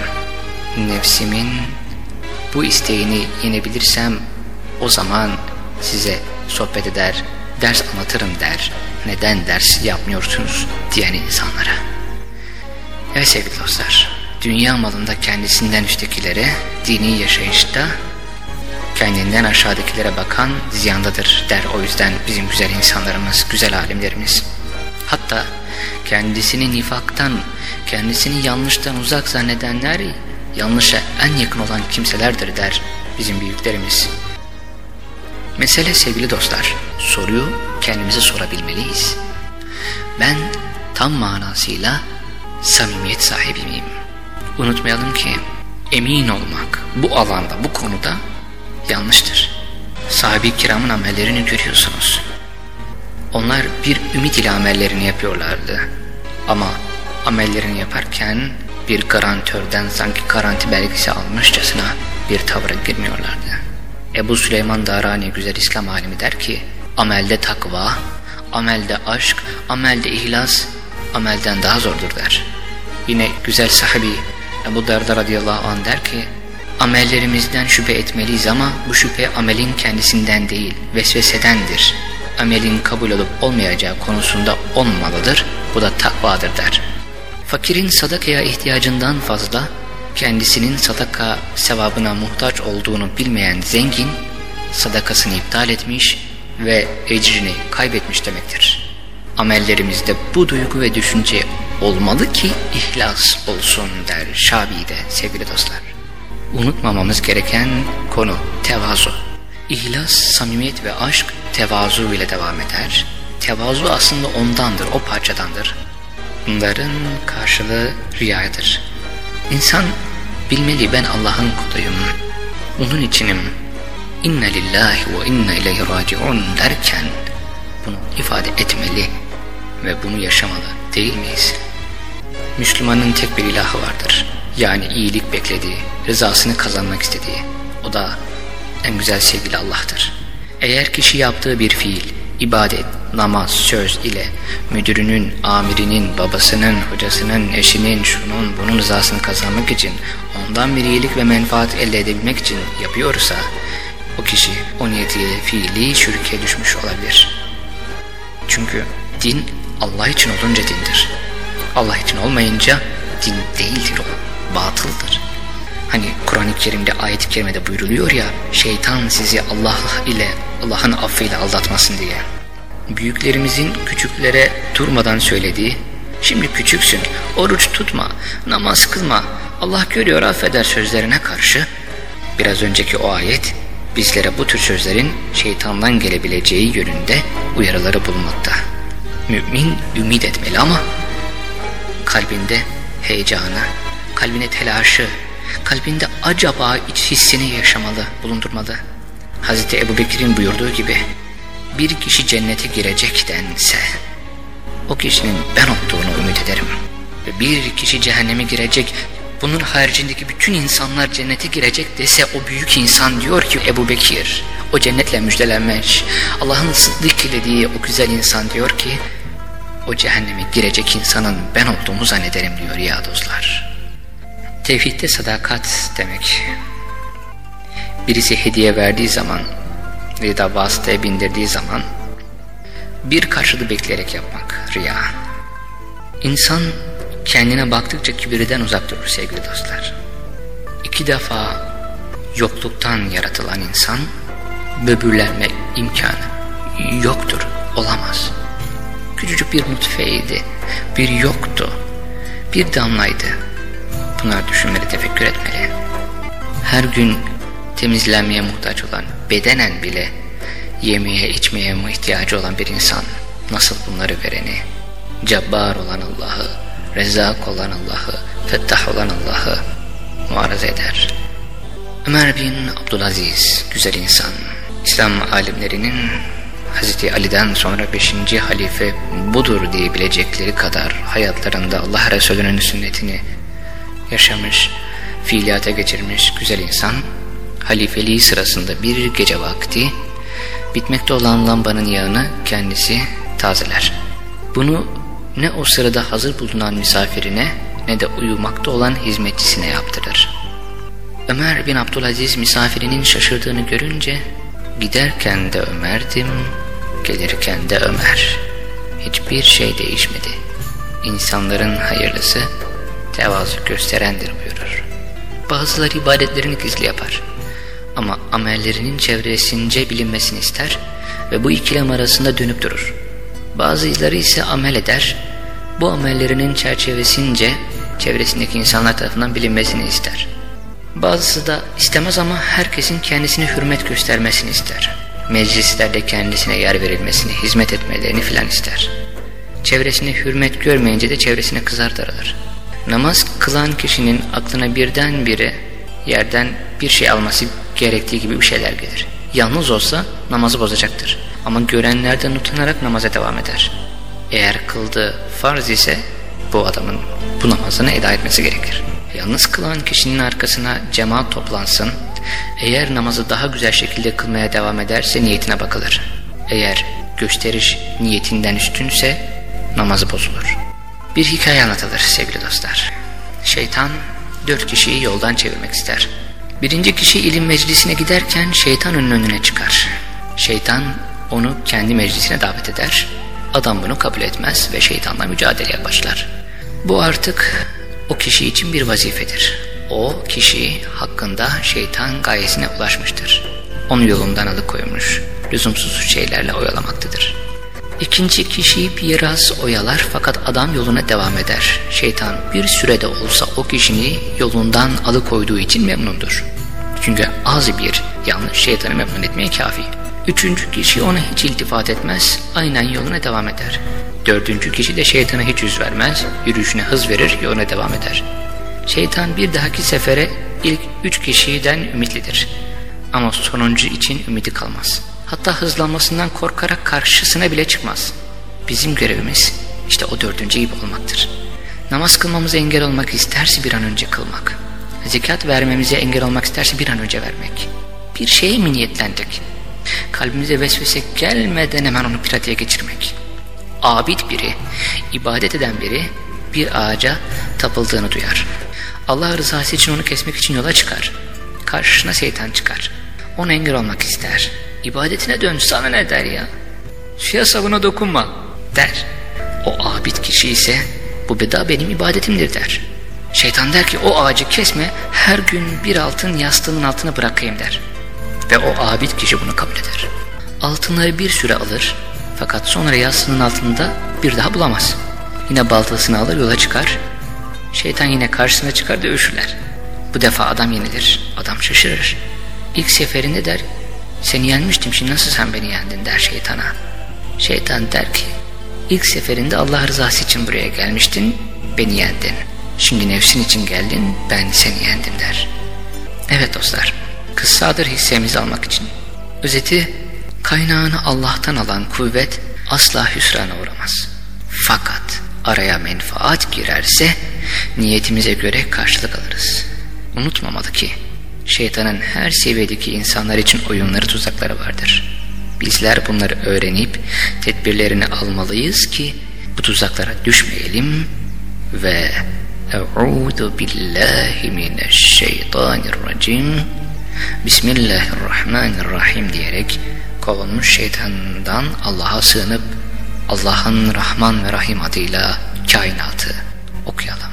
S1: Nefsimin bu isteğini yenebilirsem o zaman size sohbet eder, ders anlatırım der. Neden ders yapmıyorsunuz diyen insanlara. Evet sevgili dostlar, dünya malında kendisinden üsttekilere, dini yaşayışta kendinden aşağıdakilere bakan ziyandadır der o yüzden bizim güzel insanlarımız, güzel alimlerimiz. Hatta kendisini nifaktan, kendisini yanlıştan uzak zannedenler yanlışa en yakın olan kimselerdir der bizim büyüklerimiz. Mesele sevgili dostlar, soruyu kendimize sorabilmeliyiz. Ben tam manasıyla samimiyet sahibi miyim? Unutmayalım ki emin olmak bu alanda, bu konuda yanlıştır. Sahabi kiramın amellerini görüyorsunuz. Onlar bir ümit ile amellerini yapıyorlardı. Ama amellerini yaparken bir garantörden sanki garanti belgesi almışçasına bir tavra girmiyorlardı. Ebu Süleyman Darani güzel İslam alimi der ki amelde takva, amelde aşk, amelde ihlas amelden daha zordur der. Yine güzel sahibi Ebu Darda radıyallahu anh der ki amellerimizden şüphe etmeliyiz ama bu şüphe amelin kendisinden değil vesvesedendir. Amelin kabul olup olmayacağı konusunda olmamalıdır. Bu da takvadır der. Fakirin sadakaya ihtiyacından fazla kendisinin sadaka sevabına muhtaç olduğunu bilmeyen zengin sadakasını iptal etmiş ve ecrini kaybetmiş demektir. Amellerimizde bu duygu ve düşünce olmalı ki ihlas olsun der Şabi'de sevgili dostlar. Unutmamamız gereken konu tevazu. İhlas, samimiyet ve aşk tevazu ile devam eder. Tevazu aslında ondandır, o parçadandır. Bunların karşılığı riyadır. İnsan bilmeli ben Allah'ın kuluyum. Onun içinim. İnne lillahi ve inne ileyhi raciun derken bunu ifade etmeli ve bunu yaşamalı değil miyiz? Müslümanın tek bir ilahı vardır. Yani iyilik beklediği, rızasını kazanmak istediği. O da en güzel sevgili Allah'tır. Eğer kişi yaptığı bir fiil, ibadet, namaz, söz ile müdürünün, amirinin, babasının, hocasının, eşinin, şunun, bunun rızasını kazanmak için, ondan bir iyilik ve menfaat elde edebilmek için yapıyorsa, o kişi o niyetiyle fiili şirke düşmüş olabilir. Çünkü din Allah için olunca dindir. Allah için olmayınca din değildir o, batıldır. Hani Kur'an-ı Kerim'de ayet-i kerimede buyruluyor ya şeytan sizi Allah ile Allah'ın affıyla aldatmasın diye. Büyüklerimizin küçüklere durmadan söylediği şimdi küçüksün oruç tutma namaz kılma Allah görüyor affeder sözlerine karşı biraz önceki o ayet bizlere bu tür sözlerin şeytandan gelebileceği yönünde uyarıları bulunmakta. Mümin ümit etmeli ama kalbinde heyecanı, kalbine telaşı, kalbinde acaba iç hissini yaşamalı, bulundurmalı. Hz. Ebu Bekir'in buyurduğu gibi bir kişi cennete girecek dense o kişinin ben olduğunu ümit ederim. Ve bir kişi cehenneme girecek bunun haricindeki bütün insanlar cennete girecek dese o büyük insan diyor ki Ebu Bekir o cennetle müjdelenmiş Allah'ın sıddık dediği o güzel insan diyor ki o cehenneme girecek insanın ben olduğumu zannederim diyor ya dostlar. Tevhidde sadakat demek. Birisi hediye verdiği zaman ya da vasıtaya bindirdiği zaman bir karşılığı bekleyerek yapmak riya. İnsan kendine baktıkça kibirden uzak durur sevgili dostlar. İki defa yokluktan yaratılan insan böbürlenme imkanı yoktur, olamaz. Küçücük bir nutfeydi, bir yoktu, bir damlaydı. Bunlar düşünmeli, tefekkür etmeli. Her gün temizlenmeye muhtaç olan, bedenen bile yemeye içmeye ihtiyacı olan bir insan nasıl bunları vereni, cabbar olan Allah'ı, rezzak olan Allah'ı, fettah olan Allah'ı muarız eder. Ömer bin Abdülaziz, güzel insan, İslam alimlerinin Hz. Ali'den sonra 5. halife budur diyebilecekleri kadar hayatlarında Allah Resulü'nün sünnetini yaşamış, fiiliyata geçirmiş güzel insan, halifeliği sırasında bir gece vakti bitmekte olan lambanın yağını kendisi tazeler. Bunu ne o sırada hazır bulunan misafirine ne de uyumakta olan hizmetçisine yaptırır. Ömer bin Abdülaziz misafirinin şaşırdığını görünce giderken de Ömer'dim, gelirken de Ömer. Hiçbir şey değişmedi. İnsanların hayırlısı tevazu gösterendir buyurur. Bazıları ibadetlerini gizli yapar. Ama amellerinin çevresince bilinmesini ister ve bu ikilem arasında dönüp durur. Bazıları ise amel eder, bu amellerinin çerçevesince çevresindeki insanlar tarafından bilinmesini ister. Bazısı da istemez ama herkesin kendisine hürmet göstermesini ister. Meclislerde kendisine yer verilmesini, hizmet etmelerini filan ister. Çevresine hürmet görmeyince de çevresine kızar daralır. Namaz kılan kişinin aklına birdenbire yerden bir şey alması gerektiği gibi bir şeyler gelir. Yalnız olsa namazı bozacaktır. Ama görenlerden utanarak namaza devam eder. Eğer kıldığı farz ise bu adamın bu namazını eda etmesi gerekir. Yalnız kılan kişinin arkasına cemaat toplansın. Eğer namazı daha güzel şekilde kılmaya devam ederse niyetine bakılır. Eğer gösteriş niyetinden üstünse namazı bozulur. Bir hikaye anlatılır sevgili dostlar. Şeytan dört kişiyi yoldan çevirmek ister. Birinci kişi ilim meclisine giderken şeytan önüne çıkar. Şeytan onu kendi meclisine davet eder. Adam bunu kabul etmez ve şeytanla mücadeleye başlar. Bu artık o kişi için bir vazifedir. O kişi hakkında şeytan gayesine ulaşmıştır. Onu yolundan alıkoymuş, lüzumsuz şeylerle oyalamaktadır. İkinci kişi biraz oyalar fakat adam yoluna devam eder. Şeytan bir sürede olsa o kişini yolundan alıkoyduğu için memnundur. Çünkü az bir yanlış şeytanı memnun etmeye kafi. Üçüncü kişi ona hiç iltifat etmez, aynen yoluna devam eder. Dördüncü kişi de şeytana hiç yüz vermez, yürüyüşüne hız verir, yoluna devam eder. Şeytan bir dahaki sefere ilk üç kişiden ümitlidir. Ama sonuncu için ümidi kalmaz. Hatta hızlanmasından korkarak karşısına bile çıkmaz. Bizim görevimiz işte o dördüncü gibi olmaktır. Namaz kılmamıza engel olmak isterse bir an önce kılmak. Zekat vermemize engel olmak isterse bir an önce vermek. Bir şeye mi niyetlendik? Kalbimize vesvese gelmeden hemen onu pratiğe geçirmek. Abid biri, ibadet eden biri bir ağaca tapıldığını duyar. Allah rızası için onu kesmek için yola çıkar. Karşısına şeytan çıkar. Ona engel olmak ister. İbadetine dön sana ne der ya? Suya sabuna dokunma der. O abid kişi ise bu beda benim ibadetimdir der. Şeytan der ki o ağacı kesme her gün bir altın yastığının altına bırakayım der. Ve o abid kişi bunu kabul eder. Altınları bir süre alır fakat sonra yastığının altında bir daha bulamaz. Yine baltasını alır yola çıkar. Şeytan yine karşısına çıkar dövüşürler. Bu defa adam yenilir. Adam şaşırır. İlk seferinde der seni yenmiştim şimdi nasıl sen beni yendin der şeytana. Şeytan der ki ilk seferinde Allah rızası için buraya gelmiştin beni yendin. Şimdi nefsin için geldin ben seni yendim der. Evet dostlar kıssadır hissemizi almak için. Özeti kaynağını Allah'tan alan kuvvet asla hüsrana uğramaz. Fakat araya menfaat girerse niyetimize göre karşılık alırız. Unutmamalı ki şeytanın her seviyedeki insanlar için oyunları tuzakları vardır. Bizler bunları öğrenip tedbirlerini almalıyız ki bu tuzaklara düşmeyelim ve Euzu billahi mineşşeytanirracim Bismillahirrahmanirrahim diyerek kovulmuş şeytandan Allah'a sığınıp Allah'ın Rahman ve Rahim adıyla kainatı okuyalım.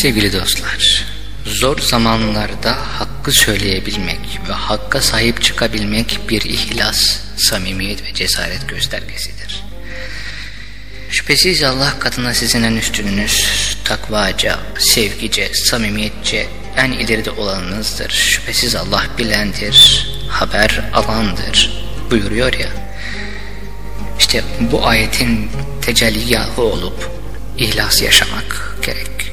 S1: Sevgili dostlar, zor zamanlarda hakkı söyleyebilmek ve hakka sahip çıkabilmek bir ihlas, samimiyet ve cesaret göstergesidir. Şüphesiz Allah katına sizin en üstününüz, takvaca, sevgice, samimiyetçe en ileride olanınızdır. Şüphesiz Allah bilendir, haber alandır buyuruyor ya. İşte bu ayetin tecelliyahı olup ihlas yaşamak gerek.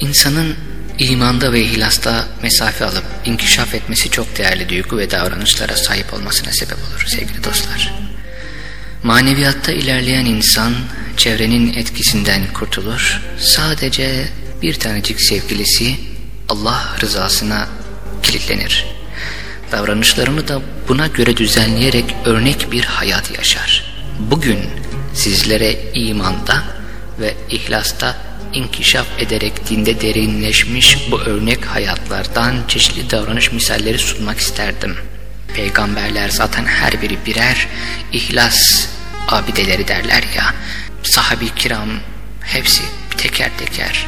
S1: İnsanın imanda ve ihlasta mesafe alıp inkişaf etmesi çok değerli duygu ve davranışlara sahip olmasına sebep olur sevgili dostlar. Maneviyatta ilerleyen insan çevrenin etkisinden kurtulur. Sadece bir tanecik sevgilisi Allah rızasına kilitlenir. Davranışlarını da buna göre düzenleyerek örnek bir hayat yaşar. Bugün sizlere imanda ve ihlasta inkişaf ederek dinde derinleşmiş bu örnek hayatlardan çeşitli davranış misalleri sunmak isterdim. Peygamberler zaten her biri birer ihlas abideleri derler ya. Sahabi kiram hepsi teker teker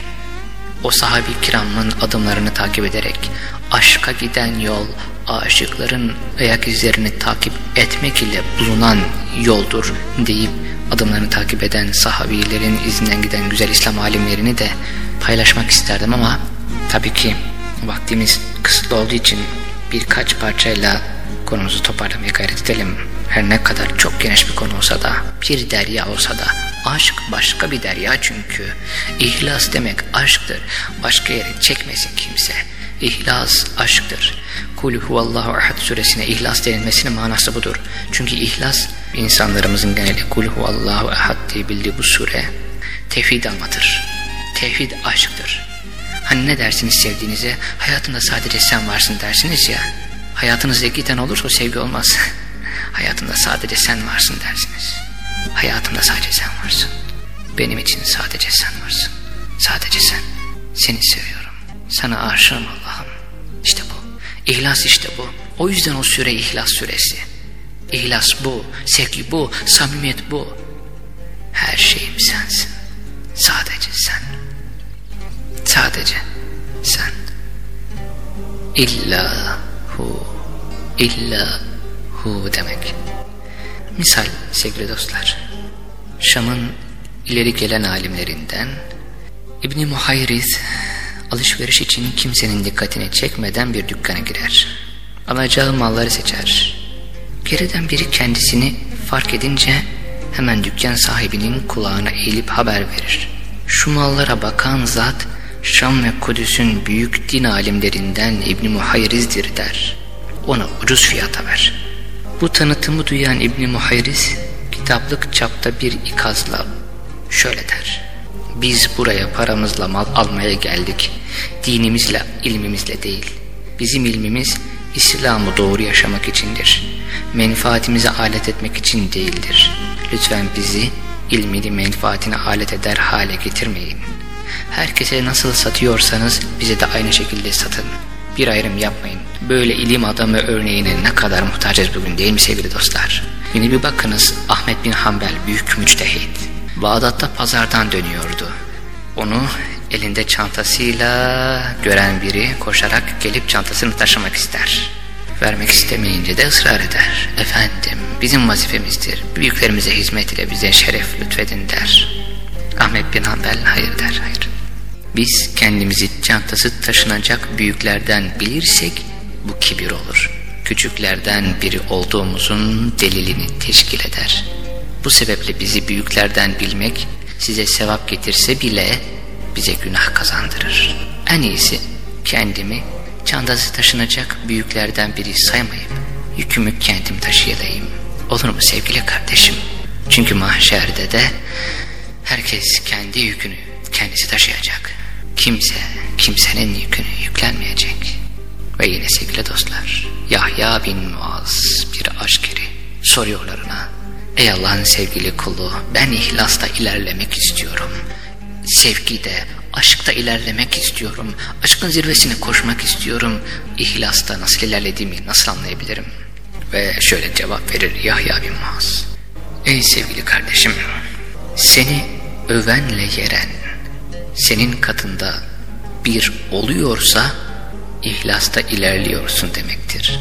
S1: o sahabi kiramın adımlarını takip ederek aşka giden yol aşıkların ayak izlerini takip etmek ile bulunan yoldur deyip adımlarını takip eden sahabilerin izinden giden güzel İslam alimlerini de paylaşmak isterdim ama tabii ki vaktimiz kısıtlı olduğu için birkaç parçayla konumuzu toparlamaya gayret edelim. Her ne kadar çok geniş bir konu olsa da, bir derya olsa da, aşk başka bir derya çünkü. İhlas demek aşktır. Başka yere çekmesin kimse. İhlas aşktır. Kul huvallahu ahad suresine ihlas denilmesinin manası budur. Çünkü ihlas insanlarımızın geneli kul huvallahu ahad diye bildiği bu sure tevhid anlatır. Tevhid aşktır. Hani ne dersiniz sevdiğinize hayatında sadece sen varsın dersiniz ya. Hayatınızda tane olursa sevgi olmaz. hayatında sadece sen varsın dersiniz. Hayatımda sadece sen varsın. Benim için sadece sen varsın. Sadece sen. Seni seviyorum. Sana aşığım Allah'ım. İşte bu. İhlas işte bu. O yüzden o süre ihlas süresi. İhlas bu, sevgi bu, samimiyet bu. Her şeyim sensin. Sadece sen. Sadece sen. İlla hu. İlla hu demek. Misal sevgili dostlar. Şam'ın ileri gelen alimlerinden İbni Muhayriz alışveriş için kimsenin dikkatini çekmeden bir dükkana girer. Alacağı malları seçer. Geriden biri kendisini fark edince hemen dükkan sahibinin kulağına eğilip haber verir. Şu mallara bakan zat Şam ve Kudüs'ün büyük din alimlerinden İbni Muhayriz'dir der. Ona ucuz fiyata ver. Bu tanıtımı duyan İbni Muhayriz kitaplık çapta bir ikazla şöyle der. Biz buraya paramızla mal almaya geldik. Dinimizle, ilmimizle değil. Bizim ilmimiz İslam'ı doğru yaşamak içindir. Menfaatimize alet etmek için değildir. Lütfen bizi ilmini menfaatine alet eder hale getirmeyin. Herkese nasıl satıyorsanız bize de aynı şekilde satın. Bir ayrım yapmayın. Böyle ilim adamı örneğine ne kadar muhtacız bugün değil mi sevgili dostlar? Yine bir bakınız Ahmet bin Hanbel büyük müçtehit. Bağdat'ta pazardan dönüyordu. Onu elinde çantasıyla gören biri koşarak gelip çantasını taşımak ister. Vermek istemeyince de ısrar eder. Efendim bizim vazifemizdir. Büyüklerimize hizmet ile bize şeref lütfedin der. Ahmet bin Hanbel hayır der hayır. Biz kendimizi çantası taşınacak büyüklerden bilirsek bu kibir olur. Küçüklerden biri olduğumuzun delilini teşkil eder. Bu sebeple bizi büyüklerden bilmek size sevap getirse bile bize günah kazandırır. En iyisi kendimi çantası taşınacak büyüklerden biri saymayıp yükümü kendim taşıyayım. Olur mu sevgili kardeşim? Çünkü mahşerde de herkes kendi yükünü kendisi taşıyacak. Kimse kimsenin yükünü yüklenmeyecek. Ve yine sevgili dostlar Yahya bin Muaz bir aşkeri soruyorlar ona Ey Allah'ın sevgili kulu ben ihlasta ilerlemek istiyorum. Sevgide, aşkta ilerlemek istiyorum. Aşkın zirvesine koşmak istiyorum. İhlasta nasıl ilerlediğimi nasıl anlayabilirim? Ve şöyle cevap verir Yahya bin Muaz. Ey sevgili kardeşim, seni övenle yeren, senin katında bir oluyorsa ihlasta ilerliyorsun demektir.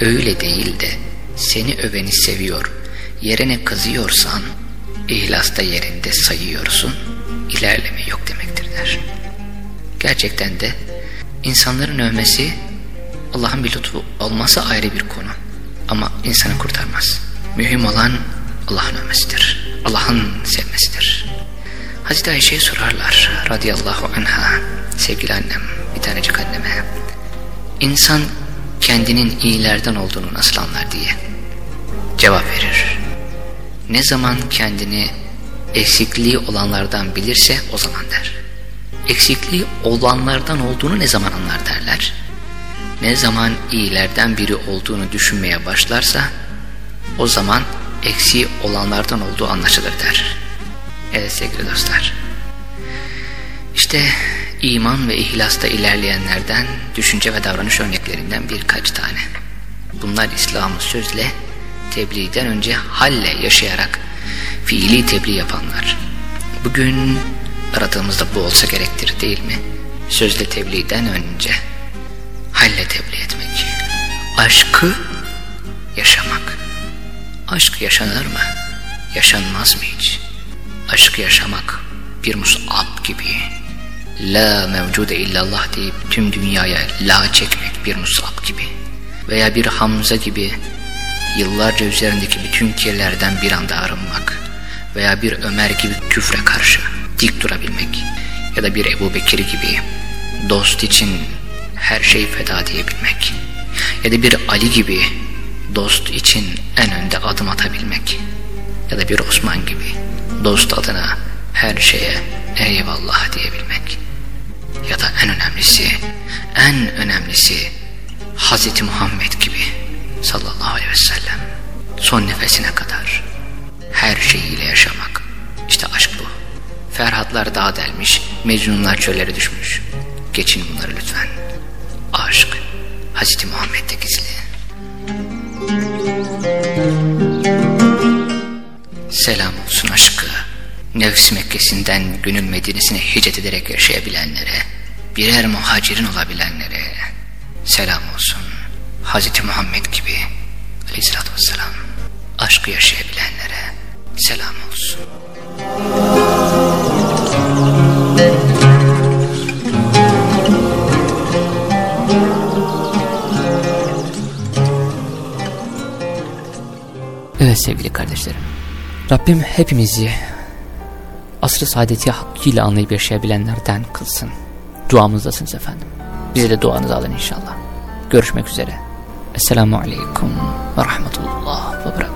S1: Öyle değil de seni öveni seviyor, yerine kızıyorsan ihlasta yerinde sayıyorsun, ilerleme yok demektir der. Gerçekten de insanların övmesi Allah'ın bir lütfu olması ayrı bir konu. Ama insanı kurtarmaz. Mühim olan Allah'ın övmesidir. Allah'ın sevmesidir. Hazreti Ayşe'ye sorarlar radıyallahu anha sevgili annem bir tanecik anneme İnsan kendinin iyilerden olduğunu nasıl anlar diye cevap verir. Ne zaman kendini eksikliği olanlardan bilirse o zaman der. Eksikliği olanlardan olduğunu ne zaman anlar derler. Ne zaman iyilerden biri olduğunu düşünmeye başlarsa o zaman eksiği olanlardan olduğu anlaşılır der. Evet sevgili dostlar. İşte iman ve ihlasta ilerleyenlerden düşünce ve davranış örneklerinden birkaç tane. Bunlar İslam'ı sözle, tebliğden önce halle yaşayarak fiili tebliğ yapanlar. Bugün aradığımızda bu olsa gerektir değil mi? Sözle tebliğden önce halle tebliğ etmek. Aşkı yaşamak. Aşk yaşanır mı? Yaşanmaz mı hiç? Aşkı yaşamak bir musab gibi. La mevcude illallah deyip tüm dünyaya la çekmek bir musab gibi. Veya bir Hamza gibi yıllarca üzerindeki bütün kirlerden bir anda arınmak. Veya bir Ömer gibi küfre karşı dik durabilmek. Ya da bir Ebu Bekir gibi dost için her şeyi feda diyebilmek. Ya da bir Ali gibi dost için en önde adım atabilmek. Ya da bir Osman gibi dost adına her şeye eyvallah diyebilmek. Ya da en önemlisi, en önemlisi Hz. Muhammed gibi sallallahu aleyhi ve sellem son nefesine kadar her şeyiyle yaşamak. İşte aşk bu. Ferhatlar dağ delmiş, Mecnunlar çöllere düşmüş. Geçin bunları lütfen. Aşk Hz. Muhammed'de gizli. Selam olsun aşkı. Nefs Mekkesi'nden gönül Medine'sine hicret ederek yaşayabilenlere, birer muhacirin olabilenlere selam olsun. Hz. Muhammed gibi aleyhissalatü vesselam aşkı yaşayabilenlere selam olsun. Evet sevgili kardeşlerim. Rabbim hepimizi asr-ı saadeti hakkıyla anlayıp yaşayabilenlerden kılsın. Duamızdasınız efendim. Bize de duanızı alın inşallah. Görüşmek üzere. Esselamu Aleyküm ve Rahmetullah ve.